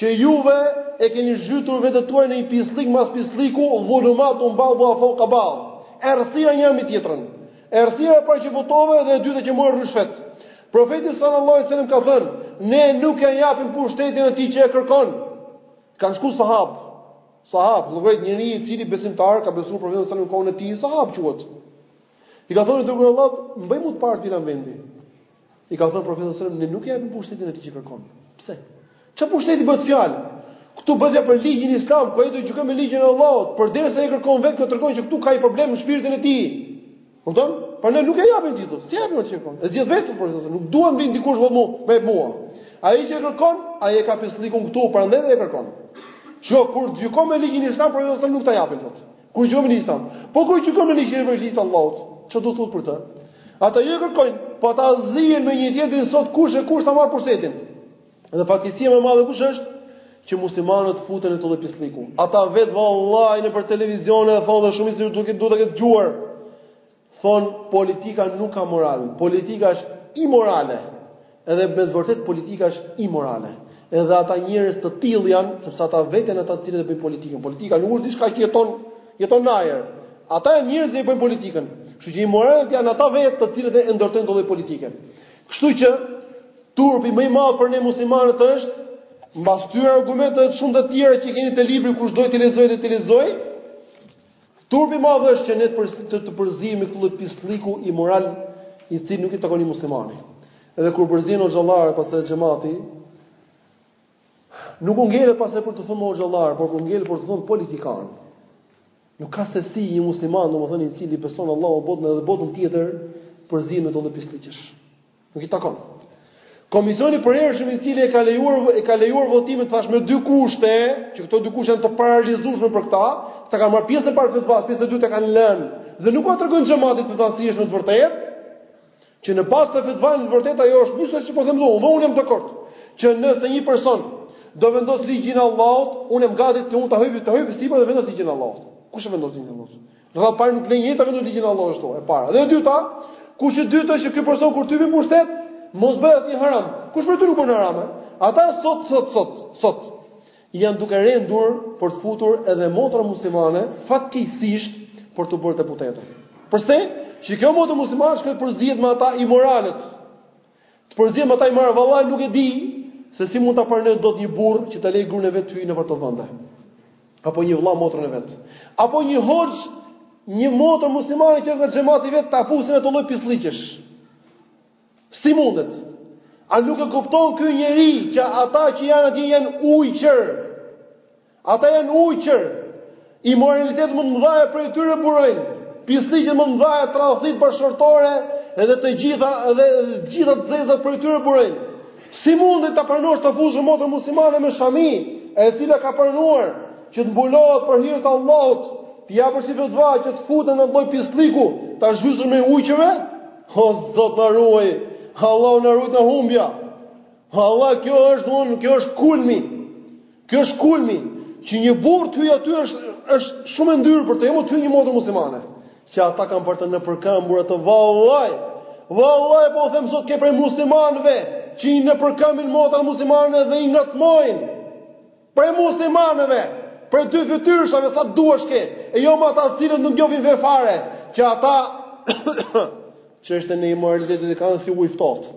që juve e keni zhytur veten tuaj në një pisllik mas pislliku, dhulumatun ba'duha feuka ba'd. Errësira një mbi tjetrën. Errësira e parë që votove dhe e dyta që more ryshfet. Profeti sallallahu alajhi wasallam ka thënë, ne nuk e japim pushtetin atij që e kërkon. Kan shku sahab. Sahab, domethënë njeri i cili besimtar ka besuar profetin sallallahu alajhi wasallam në kohën e tij, sahab quhet. I ka thënë i dërguar i Allahut, më bëj mu të parë të një vendi. I ka thënë profeti sallallahu alajhi wasallam, "Ne nuk e japim pushtetin atij që kërkon." Pse? Çfarë pushteti bëhet fjalë? Këtu bëhet fjalë për ligjin islam, ku ai do të gjykojë me ligjin e Allahut, përderisa ai kërkon vetë, kjo tregon që këtu ka një problem në shpirtin e tij. Kupton? Por ne nuk e japim titull, s'ia japim atij që kërkon. E zgjidhte vetë profeti sallallahu alajhi wasallam, nuk duam vin dikush vëmë mua. Ai që kërkon, ai e ka pisllikun këtu, prandaj e kërkon. Kjo kur gjykon me ligjin islam, profeti sallallahu alajhi wasallam nuk ta japim thotë. Kur gjykon me ligjin islam. Po kur gjykon me diçka veç ligjit Allahut, ça do të thotë për të? Ata jo e kërkojnë, po ata zihen me një tjetrin sot kush e kush ta marr pushtetin. Dhe fatkeqësia më e madhe kush është? Që muslimanët futen në këtë lloj pislliku. Ata vetë vallahi nëpër televizione thonë shumë se duhet ta ketë dëgjuar. Thonë politika nuk ka moral, politika është imorale. Edhe me të vërtet politika është imorale. Edhe ata njerëz të tillë janë, sepse ata vetë janë ata të cilët e bëjnë politikën. Politika nuk është diçka që jeton, jeton në ajër. Ata janë njerëz që e bëjnë politikën. Kështu që imoralët janë ata vetë të cilët e ndërtojnë këtë lloj politike. Kështu që turpi më i madh për ne muslimanët është mbas këtyre argumenteve e shumë të tjera që keni te libri kush do t'i lexojë le t'i lexojë, Turpi i madh është që ne të, të përzihemi në këtë lloj pislliku imoral i cili nuk i takon një muslimani. Edhe kur përzihen hoxhallarët pastaj xhemati, nuk u ngelet pastaj për t'u thënë më hoxhallarë, por u ngelet për t'u thënë politikanë. Nuk ka se si një musliman, domethënë i cili beson Allahun, botën edhe botën tjetër, përzihet me këto lloj pisllëqesh. Nuk i takon. Komisioni i përhershëm i cili e ka lejuar e ka lejuar votimin thashë me dy kushte, që këto dy kushte janë të parealizueshme për këta, ata kanë marrë pjesën e parë të fetvasë, pjesën e dytë e kanë lënë. Dhe nuk ua tregojnë xhamatit të thënë si është në të vërtetë, që në bazë të fetvasë në të vërtetë ajo është mëse si po them unë, unë jam dakord që nëse një person do vendos ligjin e Allahut, unë jam gati të unë ta hyp ta hyp sipër dhe vendos ligjin e Allahut. Kush e vendos ligjin e Allahut? Radhë parë nuk lejnë ty ta vendos ligjin e Allahut ashtu, e para. Dhe e dyta, kushti i dytë është që ky person kur të hyjë në pushtet, mos bëj asnjë haram. Kush për ty nuk bën haram? Ata sot sot sot sot janë duke rendur për të futur edhe motra muslimane fatkeqësisht për t'u bërë deputete. Përse? Që kjo motra muslimane të shkojë të përzihet me ata imoralët. Të përzihet me ata imoralët vallahi nuk e di se si mund ta pranojë dot një burrë që ta lejë gruan e vet të hyjë nëpër ato vende. Apo një vëlla motrën e vet. Apo një hoxhë, një motër muslimane që nga xhemati i vet ta fusin te ato lloj pislliqesh. Si mundet? A nuk e kupton ky njeri që ata që janë atje janë ujqër? Ata janë ujqër, imoralitetet më të mëdhaja prej tyre burojnë, pisllëqet më të mëdhaja tradhëtit bashkëshortore edhe të gjitha edhe të gjitha të zezat prej tyre burojnë. Si mund të pranosh të fusësh motër muslimane me shami, e cila ka pranuar që të mbulohet për hir të Allahut, t'i japësh fetva që të futet në lloj pisllëku, të shkojë në mes ujqve? O, Zot na ruaj, Allahu na ruajtë nga humbja, Allah kjo është, kjo është kulmi, Kjo është kulmi që një burrë të hyjë aty është është shumë e ndyrë po të jo më të hyjë një motër muslimane. Se ata kanë për ta nëpërkëmbur atë vallaj. Vallaj po të them sot ke prej muslimanëve që i nëpërkëmbin motrat muslimane dhe i ngacmojnë. Prej muslimanëve, prej dyfytyrëshave sa duash ke, e jo më ata të cilët nuk njofin fe fare, që ata që e shohin imoralitetin dhe e kanë si ujë ftohtë.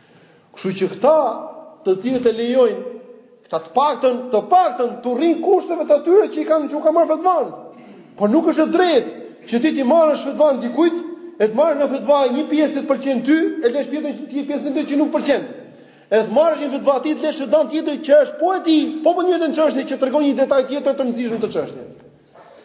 Kështu që këta, të cilët e lejojnë, këta të paktën, të paktën t'u rrinë kushteve të atyre që i kanë që u ka marrë fetvan. Por nuk është e drejtë që ti të marrësh fetvan e dikujt, e të marrësh nga fetva një pjesë që të pëlqen ty, e të lësh pjesën që ti e pjesën tjetër që nuk të pëlqen. E të marrësh një fetva ti të lësh fetvan tjetër që është po e tij, po po për të njëjtën çështje që tregon një detaj tjetër të rëndësishëm të çështjes.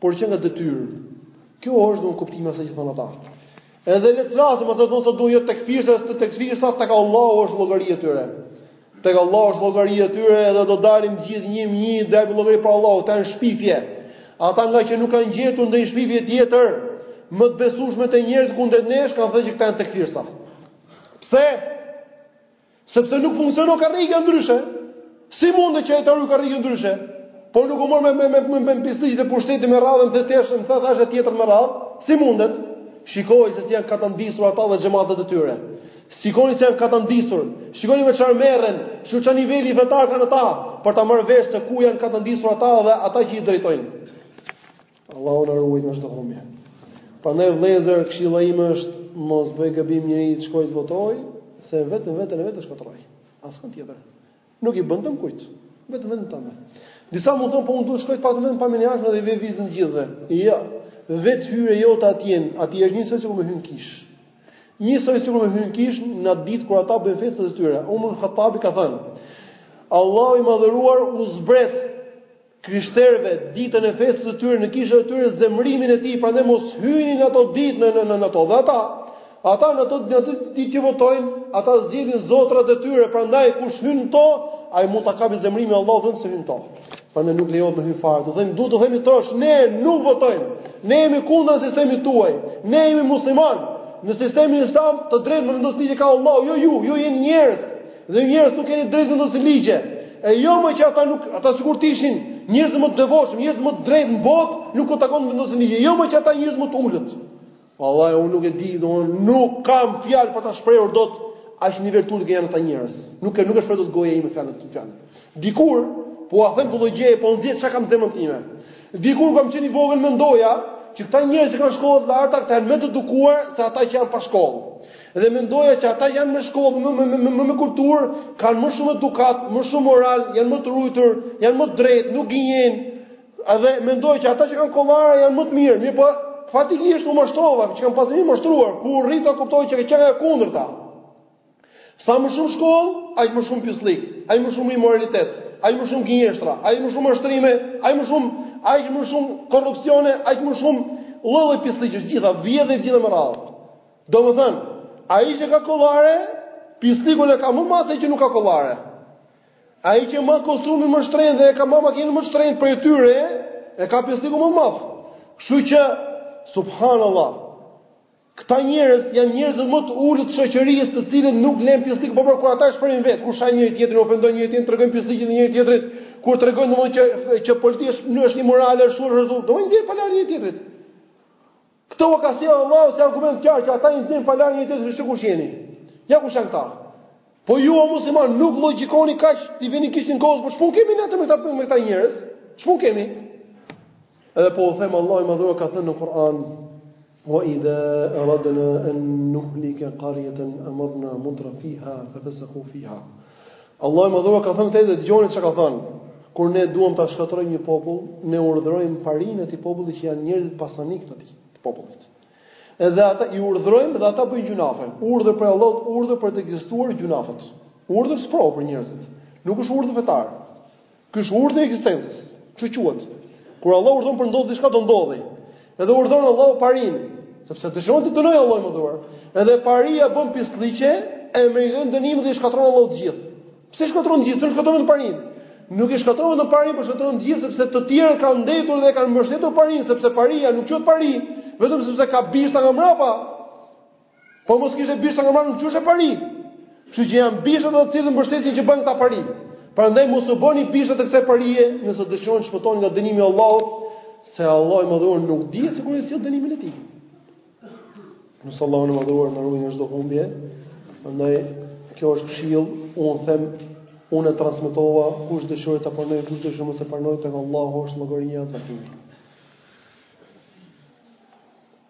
Por qenka detyrë. Kjo është kuptimi i asaj që thonë ata. Edhe le të flasin, ata thonë se duhet jo tekfirsa, tekfirsa tek Allahu është llogaria e tyre. Tek Allahu është llogaria e tyre dhe do dalim të gjithë një më një të japim llogari para Allahut, këto janë shpifje. Ata ngaqë nuk kanë gjetur ndonjë shpifje tjetër, më të besueshme te njerëzit kundër nesh kanë thënë që këta janë tekfirsa. Pse? Sepse nuk funksionon karriga ndryshe. Si mundet që ai ta ruajë karrigen ndryshe? Po nuk u mor me me me me pisllëqet e pushtetit me radhë me thashetheme e të tjera me radhë. Si mundet? Shikoji se si janë katandisur ata dhe xhematet e tyre. Shikoni se janë katandisur. Shikoni me çfarë merren, shiko çfarë niveli fetar kanë ata, për ta marrë vesh se ku janë katandisur ata dhe ata që i drejtojnë. Allahu na ruajt nga çdo humbje. Prandaj vëllezër, këshilla ime është mos bëj gabim njeri të shkojë të votoj, se vetëm veten e vet shkatërron. Askënd tjetër. Nuk i bën dëm kujt. Vetëm veten tënde. Disa mund të thonë po unë duhet të shkoj të paktën pa menjëherë dhe t'u vë vizën të gjithëve. Jo. Vetë hyrja jote atje, atje është njësoj sikur me hy n'kishë. Njësoj sikur me hy n'kishë në atë ditë kur ata bëjnë festat e tyre. Umer ibnul Khattabi ka thënë: Allahu i madhëruar u zbret krishterëve ditën e festës së tyre në kishën e tyre zemërimin e tij, prandaj mos hyni në ato ditë në në në ato. Dhe ata, ata në ato në ato ditë që votojnë, ata zgjedhin zotrat e tyre, prandaj kush hyn në to, ai mund ta kapë zemërimi i Allahut vetëm se hyn to. Prandaj nuk lejohet me hy fare. Do të thënë, duhet t'u themi troç, ne nuk votojmë. Ne jemi kundër sistemit tuaj. Ne jemi muslimanë. Në sistemin islam të drejtë me vendos ligje ka Allahu, jo ju, ju jeni njerëz. Dhe njerëz nuk keni drejtë me vendos ligje. E jo më që ata nuk ata sikur të ishin njerëz më të devotshëm, njerëz më të drejtë në botë, nuk u takon të vendosin ligje. Jo më që ata njerëz më të ulët. Wallahi unë nuk e di, domthonë nuk kam fjalë për ta shprehur dot aq nivel t'ulët që janë ata njerëz. Nuk e nuk e shpreh dot goja ime fjalën, fjalën. Dikur po a them këto gjëra, po nxjerr çka kam n'zemrën time. Dikur kam qenë i vogël mendoja që këta njerëz që kanë shkolla të larta, këta janë më të edukuar se ata që janë pa shkollë. Dhe mendoja që ata janë me shkollë, më me, me, me, me kulturë, kanë më shumë edukatë, më shumë moral, janë më të rujtur, janë më të drejtë, nuk gënjejnë. Edhe mendoja që ata që kanë kollare janë më të mirë, mirëpo faktikisht u mashtrova, që kam pas qenë i mashtruar, kur u rrita kuptova që ka qenë e kundërta. Sa më shumë shkollë, aq më shumë pisllëk, aq më shumë imoralitet, aq më shumë gënjeshtra, aq më shumë mashtrime, aq më shumë, aq më shumë korrupsione, aq më shumë lloj-lloj pisllëqesh, gjitha vjedhje gjithë me radhë. Domethënë, ai që ka kollare, pisllëkun e ka më madh se ai që nuk ka kollare. Ai që mban kostumin më shtrenjtë dhe e ka makinën më shtrenjtë prej tyre, e ka pisllëkun më madh. Kështu që subhanallahu Këta njerëz janë njerëzit më të ulët të shoqërisë, të cilët nuk lënë pisllëk po këtë ata e shprehin vetë, kur shajnë njëri tjetrin, ofendojnë njëri tjetrin, tregojnë pisllëkun e njëri tjetrit, kur tregojnë domethënë që që politika është imorale, është shumë rrezull, domethënë i nxjerrin palarët njëri tjetrit. Këtë u ka sjellë Allahu si argument të qartë që ata i nxjerrin palarët njëri-tjetrit, shih kush jeni. Ja kush janë këta. Po ju o muslimanë nuk logjikoni kaq t'i vini gishtin kokës, po ç'punë kemi ne me këta me këta njerëz? Ç'punë kemi? Edhe po u them Allahu i Madhëruar ka thënë në Kur'an Wa idha aradna an nuhlika qaryatan amarna mutrafiha fa fasaqu fiha Allahu i Madhëruar ka thënë këtë dhe dëgjoni çka ka thënë. Kur ne duam ta shkatërrojmë një popull, ne urdhërojmë parinë e atij populli që janë njerëzit pasanikë të atij popullit. Edhe ata i urdhërojmë dhe ata bëjnë gjunafe. Urdhër prej Allahut, urdhër për të ekzistuar gjunafet. Urdhër sprovë për njerëzit. Nuk është urdhër fetar. Ky është urdhri i ekzistencës. Kështu quhet? Kur Allah urdhon për ndodh diçka do ndodhi. Edhe urdhon Allah parin, sepse dëshon të dënojë Allahu i madhëruar. Edhe paria bën pislliqe e meriton dënim dhe i shkatrron Allahu të gjithë. Pse i shkatrron të gjithë? Pse shkatron të parin? Nuk e shkatrron të parin, por shkatrron të gjithë sepse të tjerët kanë ndejtur dhe kanë mbështetur parin, sepse paria nuk quhet pari, vetëm sepse ka bishta nga mbrapa. Po mos kishte bishta nga mbrapa nuk quhesh pari. Kështu që janë bishtat ato të cilët mbështesin që bëhen këta pari. Prandaj mos u bëni bishtat e kësaj parie, nëse dëshironi të shpëtoni nga dënimi i Allahut, se Allahu i madhëruar nuk dihet se kur e sjell dënimin e tij. Lus Allahun e madhëruar na ruajë nga çdo humbje, prandaj kjo është këshillë, u them unë e transmetova kush dëshiron ta pranojë kush dëshiron mos e pranojë tek Allahu është llogaria e tij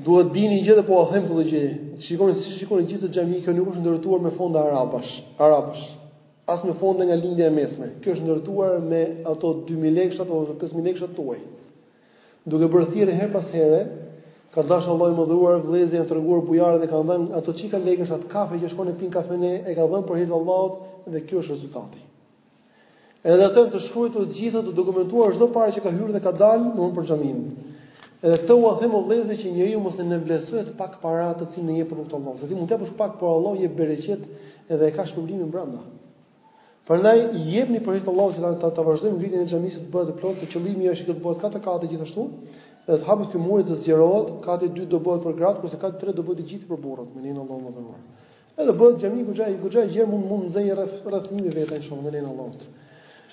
Duhet dini një gjë dhe po jua them këtë gjë. Shikoni siç e shikoni gjithë këtë xhami kjo nuk është ndërtuar me fonde arabash, arabësh. As me fonde nga lindja e mesme. Kjo është ndërtuar me ato 2000 lekëshat apo 5000 lekëshat tuaj. Duke bërë thirrje herë pas here, ka dashur Allahu i madhëruar vëllezërit janë treguar bujarë dhe kanë dhënë ato çika lekësha atë kafe që shkon e pi në kafene e ka dhënë për hir të Allahut dhe ky është rezultati. Edhe janë të shkruara të gjitha të dokumentuara çdo pare që ka hyrë dhe ka dalë, domthonë për xhamin. Edhe këtë ua them o vëllezër që njeriu mos e nënvlerësojë atë pak para të cilën e jep në rrugë të Allahut. Se ti mund të japësh pak por Allah jep bereqet edhe e ka shpërblimin brenda. Prandaj jepni për hir të Allahut që ta ta vazhdojmë ngritjen e xhamisë të bëhet e plotë, se qëllimi është që të bëhet katër kate gjithashtu. Dhe të hapet ky muri të zgjerohet, kati 2 do bëhet për gratë, kurse kati 3 do bëhet i gjithi për burrat, me lejen e Allahut madhëruar. Edhe bëhet xhami ku xhai, ku xhai gjerë mund mund nxërë rreth rreth 1000 veta inshallah me lejen e Allahut.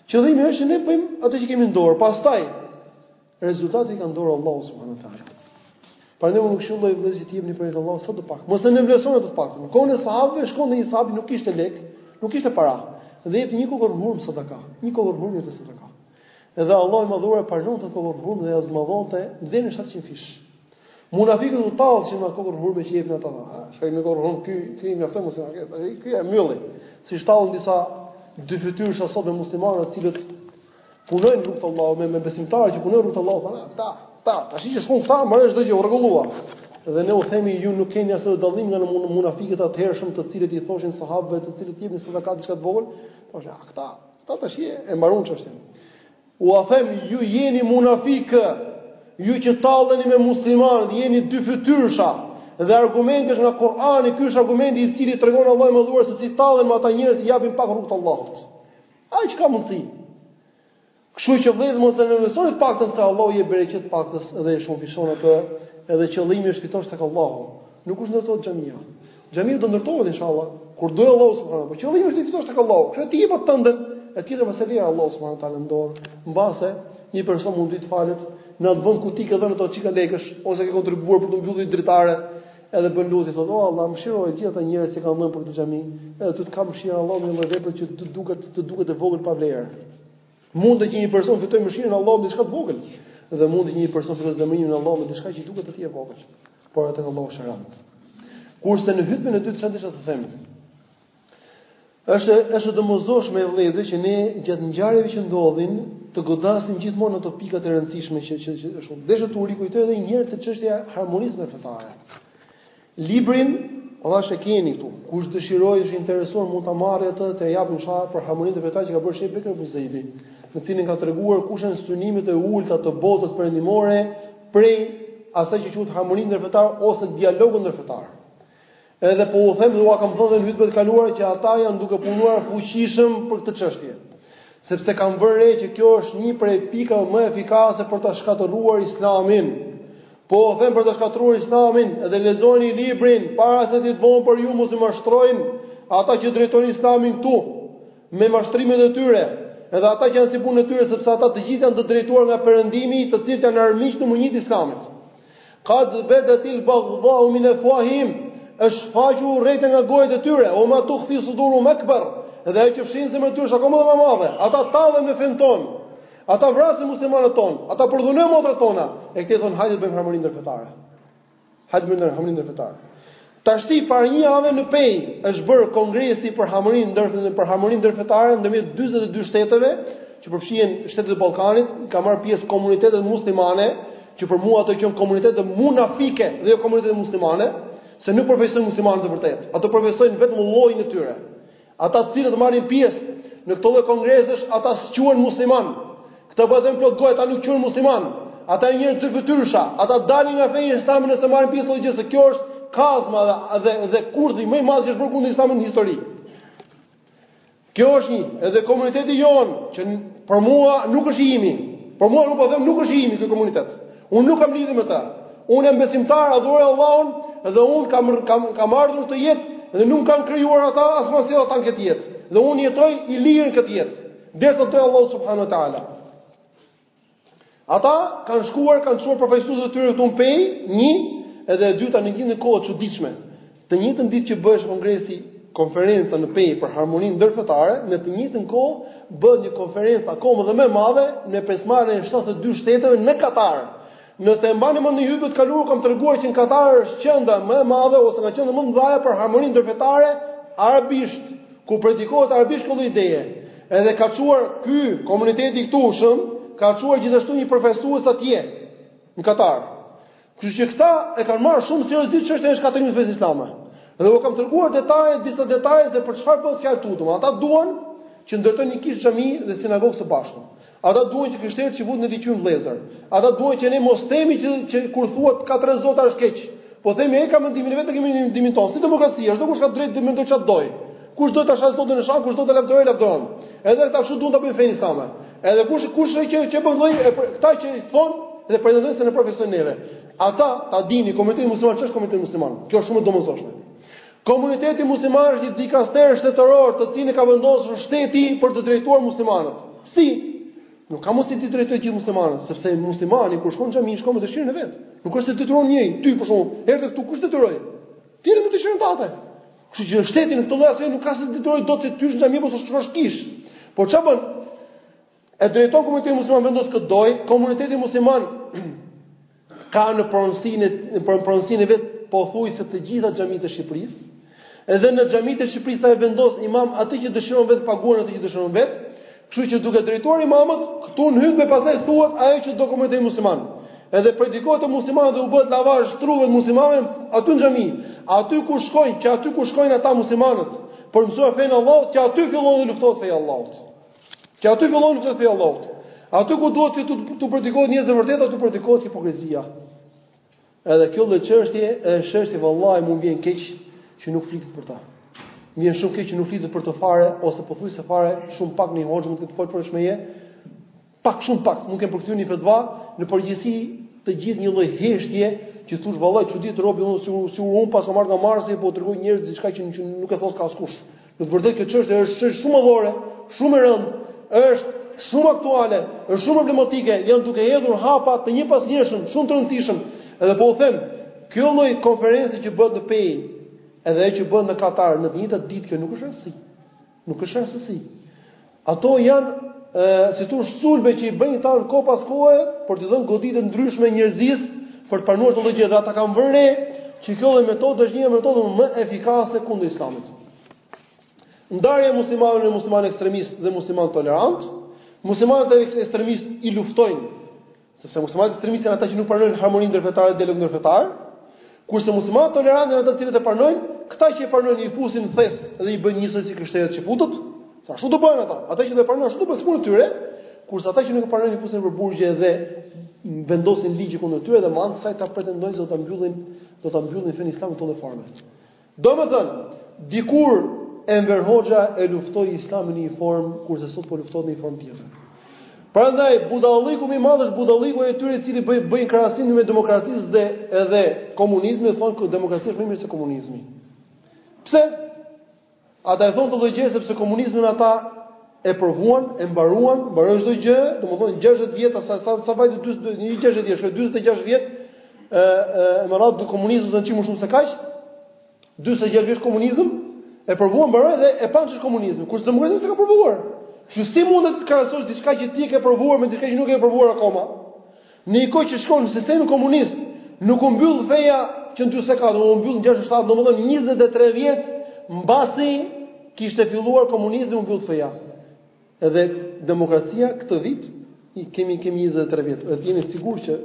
Qëllimi është që ne bëjmë atë që kemi në dorë, pastaj rezultatin e ka në dorë Allahu subhanahu wa taala. Prandaj unë këshilloj vëllezërit të jepni për Allah sado pak. Mos e nënvlerësoni të paktën. Në kohën e sahabëve shkonte një sahabi nuk kishte lek, nuk kishte para. Dhe jepte një kokërr hurmë sadaka, një kokërr hurmë jepte sadaka. Edhe Allahu i madhëruar e pranonte atë kokërr hurmë dhe ia zmadhonte deri në 700 fish. Munafikët u tallshin me kokërr hurme që jepnin ata. Shkoi me kokërr hurmë, këj nga fëtë muslimat, këj e mëllë. Siç tallen disa dyfytyrësha sot me muslimanët, të cilët punojnë në rrugë të Allahut, me, me besimtarë që punojnë në rrugë të Allahut, ta, ta, tashi që shkun këta, mërë çdo gjë u rregullua. Dhe ne u themi ju nuk keni asnjë dallim nga munafikët e atëhershëm të cilët i thoshin sahabëve të cilët jepnin sadaka diçka të vogël, thoshin, a, këta, Tashti e mbaron çështjen. Ua them, ju jeni munafikë, ju që talleni me muslimanët, jeni dy fytyrsha, dhe argumenti është nga Kurani, ky është argumenti i cili tregon Allahu i madhëruar, se si tallen me ata njerëz, që japin pak rrugët Allahut. Aq sa ka mundësi. Kështu që vëllezër mos e nënvlerësoni të paktën se Allahu i jep bereqet të paktës dhe e shumëfishon atë, edhe qëllimi është fitosh tek Allahu. Nuk është ndërtohet xhamia. Xhamia do ndërtohet inshallah, kur do Allahu subhanahu wa taala. Po qëllimi është të fitosh tek Allahu. Kështu ti jepe tënden, e tjetrën e ka Allahu subhanahu wa taala në dorë. Mbase një person mund të falet në atë vend ku ti ke dhënë ato çika lekësh ose ke kontribuar për të mbyllur dritare, edhe bën lutje thotë, "O Allah, mëshiroji gjithë ata njerëz që kanë dhënë për këtë xhami, edhe ty të kap mëshira e Allahut me një vepër që të duket të duket e vogël pa vlerë." Mundet që një person të fitojë mëshirën e Allahut me diçka të vogël, dhe mundet që një person të fitojë zemërimin e Allahut me diçka që i duket atij e vogël, por te Allahu është e rëndë. Kurse në hutbën e dytë çfarë desha të them? Është është e domosdoshme vëllezër që ne gjatë ngjarjeve që ndodhin të godasim gjithmonë ato pikat e rëndësishme që që është. Desha t'u rikujtoj edhe një herë te çështja e harmonisë ndërfetare. Librin, thashë e keni këtu. Kush dëshiron, është i interesuar mund ta marrë atë ta japim inshallah për harmoninë ndërfetare që ka bërë Sheikh Bekr Buzejdi, në të cilin ka treguar kush janë synimet e ulëta të botës perëndimore prej asaj që quhet harmoni ndërfetare ose dialogu ndërfetar. Edhe po u them dhe ua kam thënë edhe në hutbet e kaluara që ata janë duke punuar fuqishëm për këtë çështje. Sepse kanë vënë re që kjo është një prej pikave më efikase për ta shkatërruar Islamin. Po u them për ta shkatërruar Islamin dhe lexojeni librin para se të bëhen për ju mos ju mashtrojnë ata që drejtojnë Islamin këtu me mashtrimet e tyre. Edhe ata që janë si puna e tyre sepse ata të gjithë janë të drejtuar nga Perëndimi, të cilët janë armiq në mënyrë të Islamit. Qad badatil baghdha'u min afwahim, është shfaqur urrejtja nga gojët e tyre, wa ma tukhfi suduruhum akbar, dhe ajo që fshehin zemrat e tyre është akoma dhe më madhe, ata tallen me fenë tonë, Ata vrasin muslimanët tonë, ata përdhunojnë motrat tona, e këtej thon hajde të bëjmë harmoni ndërfetare. Hajde të bëjmë harmoni ndërfetare. Tashti para një jave në Pejë është bërë kongresi për harmoninë ndërfetare, për harmoninë ndërfetare ndërmjet 42 shteteve, që përfshihen shtetet e Ballkanit, ka marrë pjesë komunitetet muslimane, që për mua ato janë komunitete munafike dhe jo komunitete muslimane, se nuk përfaqësojnë muslimanët e vërtetë. Ato përfaqësojnë vetëm llojin e tyre. Ata të cilët marrin pjesë në këto lloj kongresesh, ata s'quhen musliman. Këtë po e them plot gojë, ata nuk quhen musliman. Ata janë njerëz dy fytyrësha, ata dalin nga feja e Islamit nëse marrin pjesë në këto lloj gjërash, se kjo është kazma dhe dhe, dhe kurthi më i madh që është bërë kundër Islamit në histori. Kjo është një, edhe komuniteti jonë që për mua nuk është i imi. Për mua nuk po them nuk është i imi ky komunitet. Unë nuk kam lidhje me ta. Unë jam besimtar, adhuroj Allahun dhe unë kam kam kam ardhur në këtë jetë dhe nuk më kanë krijuar ata as më kanë sjell ata në këtë jetë. Dhe unë jetoj i lirë në këtë jetë. Derisa të dojë Allahu subhanahu wa taala. Ata kanë shkuar, kanë çuar përfaqësuesit e tyre këtu në Pej, një, edhe e dyta në të njëjtën kohë, e çuditshme. Të njëjtën ditë që bëhesh kongresi, konferenca në Pejë për harmoninë ndërfetare, në të njëjtën kohë bëhet një konferencë akoma dhe më e madhe me pjesëmarrjen e 72 shteteve në Katar. Nëse e mbani mend në hytben e kaluar kam treguar që në Katar është qendra më e madhe ose nga qendrat më të mëdha për harmoninë ndërfetare arabisht, ku predikohet arabisht këto ideje. Edhe ka çuar ky komuniteti i këtushëm, ka çuar gjithashtu një përfaqësues atje në Katar. Kështu që këta e kanë marrë shumë seriozisht çështën e shkatërrimit të fesë islame. Dhe u kam treguar detaje, disa detaje se për çfarë bëhet fjalë tutje. Ata duan që ndërtojnë një kishë, xhami dhe sinagogë së bashku. Ata duan që krishterët, çifutët ne t'i quajmë vëllezër. Ata duan që ne mos themi që që kur thuhet ka tre zota është keq. Po themi ai ka mendimin e vet, ne kemi mendimin tonë. Si demokracia, çdokush ka të drejtë të mendojë çfarë dojë. Kush do të shajë Zotin e shan, kush do të lavdërojë lavdëron. Edhe këta kështu duan ta bëjnë fenë islame. Edhe kush kush që që bëjnë lojë këta që thon dhe pretendojnë se na përfaqësojnë neve. A ta dini komuniteti musliman ç'është komuniteti musliman. Kjo është shumë e domosdoshme. Komuniteti musliman është një dikaster shtetëror të cilin e ka vendosur shteti për të drejtuar muslimanët. Si? Nuk ka mundësi të drejtojë gjithë muslimanët, sepse muslimani kur shkon në xhami shkon me dëshirën e vet. Nuk është se e detyron njeri, ty për shembull, erdhe këtu kush të detyroi? Ti nuk dëshiron ta Kështu që shteti në këtë lloj asaj nuk ka si të detyrojë dot të hysh në xhami apo të shkosh në kishë. Por çfarë bën? E drejton komunitetin musliman vendos kë të dojë, komuniteti musliman ka në pronësinë në pronësinë e vet pothuajse të gjitha xhamitë e Shqipërisë. Edhe në xhamitë e Shqipërisë ai vendos imam atë që dëshiron vet paguan atë që dëshiron vet. Kështu që duke drejtuar imamët, këtu në hytbe pastaj thuhet ajo që do komuniteti musliman. Edhe predikohet te muslimanët dhe u bëhet lavazh truri muslimanëve aty në xhami. Aty ku shkojnë, që aty ku shkojnë ata muslimanët, për mësuar fenë e Allahut, që aty fillon dhe luftohet feja e Allahut. Që aty fillon dhe luftohet feja e Allahut. Aty ku duhet që t'u predikohet njerëzve e vërteta, aty predikohet hipokrizia. Edhe kjo lloj çështje është çështje vallahi mu më vjen keq që nuk flitet për ta. Më vjen shumë keq që nuk flitet për të fare ose pothuajse fare, shumë pak ndonjë hoxhë mund të ketë fol për shembull. Pak shumë pak, mund të ketë përkthy një fetva, në përgjithësi të gjithë një lloj heshtje që thush vallahi çuditet robi unë sikur sikur me pas ardh nga Marsi po u tregoj njerëzve diçka që nuk e thotë ka askush. Në të vërtetë kjo çështje është çështje shumë madhore, shumë e rëndë, është shumë aktuale, është shumë problematike, janë duke hedhur hapa të njëpasnjëshëm, shumë të rëndësishëm. Edhe po u them, kjo lloj konference që bëhet në Pejë, edhe ajo që bëhet në Katar në të njëjtat ditë, kjo nuk është rastësi. Nuk është rastësi. Ato janë ë si thua sulme që i bëjnë ata kohë pas kohe për të dhënë goditje të ndryshme njerëzve për të pranuar këtë gjë dhe ata kanë vënë re që kjo lloj metode është një metodë më efikase kundër islamit. Ndarja e muslimanëve në muslimanë ekstremistë dhe muslimanë tolerantë, muslimanët ekstremistë i luftojnë Sepse muslimanët ekstremistë janë ata që nuk pranojnë harmoninë ndërfetare dhe dialogun ndërfetar, kurse muslimanët tolerantë janë ata që e pranojnë, këta që e pranojnë i fusin në thes dhe i bëjnë njësoj si krishterët, çifutët, sa ashtu do bëhen ata. Ata që e pranojnë ashtu do bëjnë punën e tyre, kurse ata që nuk e pranojnë i fusin për burgje dhe vendosin ligje kundër tyre dhe me anë kësaj ata pretendojnë se do ta mbyllin, do ta mbyllin fenë islame në atë formë. Domethënë, dikur Enver Hoxha e luftoi Islamin në një formë, kurse sot po luftohet në një formë tjetër. Prandaj budallallëku më i madh është budallallëku i atyre i cili bëj bëjnë krahasim mes demokracisë dhe edhe komunizmit, thonë se demokracia është më mirë se komunizmi. Pse? Ata e thonë këtë lloj gjëje sepse komunizmin ata e provuan, e mbaruan, mbaroi çdo gjë, domethënë 60 vjet a sa sa vajti 40, një 60 vjet, 46 vjet ë ë me radhë të komunizmit do të thim më shumë se kaq. 46 vjet komunizëm e provuan mbaroi dhe e panë ç'është komunizmi. Kurse demokracinë s'e ka provuar. Ju si mund të krahasosh diçka që ti e ke provuar me diçka që nuk e ke provuar akoma? Në një kohë që shiko në sistemin komunist, nuk u mbyll feja që në dy sekonda, u mbyll në 67, domethënë 23 vjetë, mbasi kishte filluar komunizmi u mbyll feja. Edhe demokracia këtë vit, i kemi, kemi 23 vjetë, edhe të jeni sigurt që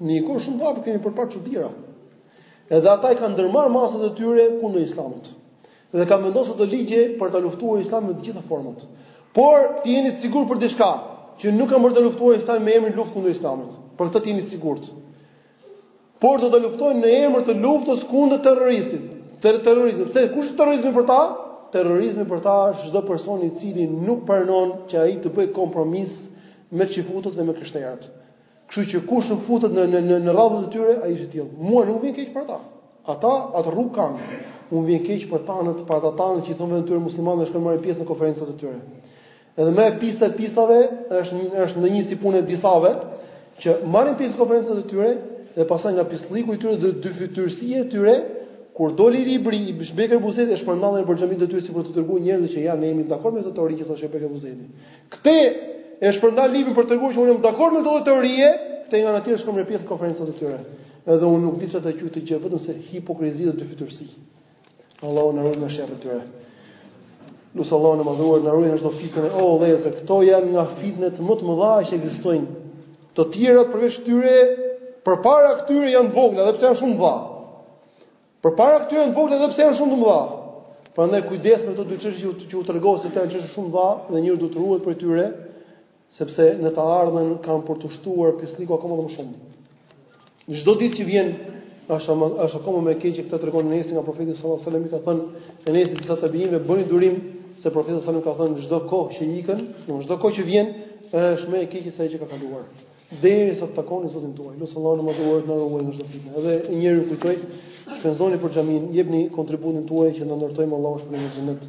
në një kohë shumë afër kemi për të parë çudira. Edhe ata i kanë ndërmarrë masat e tyre kundër islamit. Dhe kanë vendosur ato ligje për ta luftuar Islamin në të gjitha format. Por të jeni të sigurt për diçka, që nuk kanë për ta luftuar Islamin me emrin luftë kundër Islamit. Për këtë të jeni të sigurt. Por do ta luftojnë në emër të luftës kundër terroristit. Ter terrorizmit, pse kush është terrorizmi për ta? Terrorizmi për ta është çdo person i cili nuk pranon që ai të bëjë kompromis me çifutët dhe me krishterët. Kështu që kush nuk futet në në në, në radhën e tyre, ai është i tillë. Mua nuk vjen keq për ta. Ata atë rrugë kanë. Unë vjen keq për ta në të parë ata që i thonë vetes tyre muslimanë dhe shkojnë marrin pjesë në konferencat e tyre. Edhe më e pista e pistave është një është ndonjë si punë e disave që marrin pjesë në konferencat e tyre dhe pastaj nga pislliku i tyre dhe dy fytyrësia e tyre kur doli libri i Bekër Buzeti e shpërndanë nëpër xhamitë e tyre sikur t'u tregojnë njerëzve që ja ne jemi dakord me këtë teori që thoshte Bekër Buzeti. Këtej e shpërndan librin për të treguar që unë jam dakord me këtë teori, këtej nga ana tjetër shkon merr pjesë në konferencat e tyre. Edhe unë nuk di çfarë ta quaj këtë gjë vetëm se hipokrizi dhe dyfytyrësi. Allahu na ruaj nga sherrët e tyre. Lus Allahun e madhëruar të na ruajë nga çdo fitne, o vëllezër, këto janë nga fitënet më të mëdha që ekzistojnë. Të tjerat përveç tyre, përpara këtyre janë të vogla, edhe pse janë shumë të mëdha. Përpara këtyre janë të vogla edhe pse janë shumë të mëdha. Prandaj kujdes me këto dy çështje që ju tregova se janë çështje shumë të mëdha dhe njeriu duhet të ruhet prej tyre, sepse në të ardhmen ka për t'u shtuar pisliku akoma më shumë. Çdo ditë që vjen është më është akoma më e keq këtë tregon Enesi nga profeti sallallahu alajhi wasallam i ka thënë Enesi disa tabiinëve bëni durim se profeti sallallahu alajhi wasallam ka thënë çdo kohë që ikën, çdo kohë që vjen është më e keq se ajo që ka kaluar. Derisa të takoni Zotin tuaj, lus Allahun e madhëruar të na ruaj nga çdo fitnë. Edhe një herë ju kujtoj, shpenzoni për xhamin, jepni kontributin tuaj që t'na ndërtojë Allahu shtëpi në xhenet.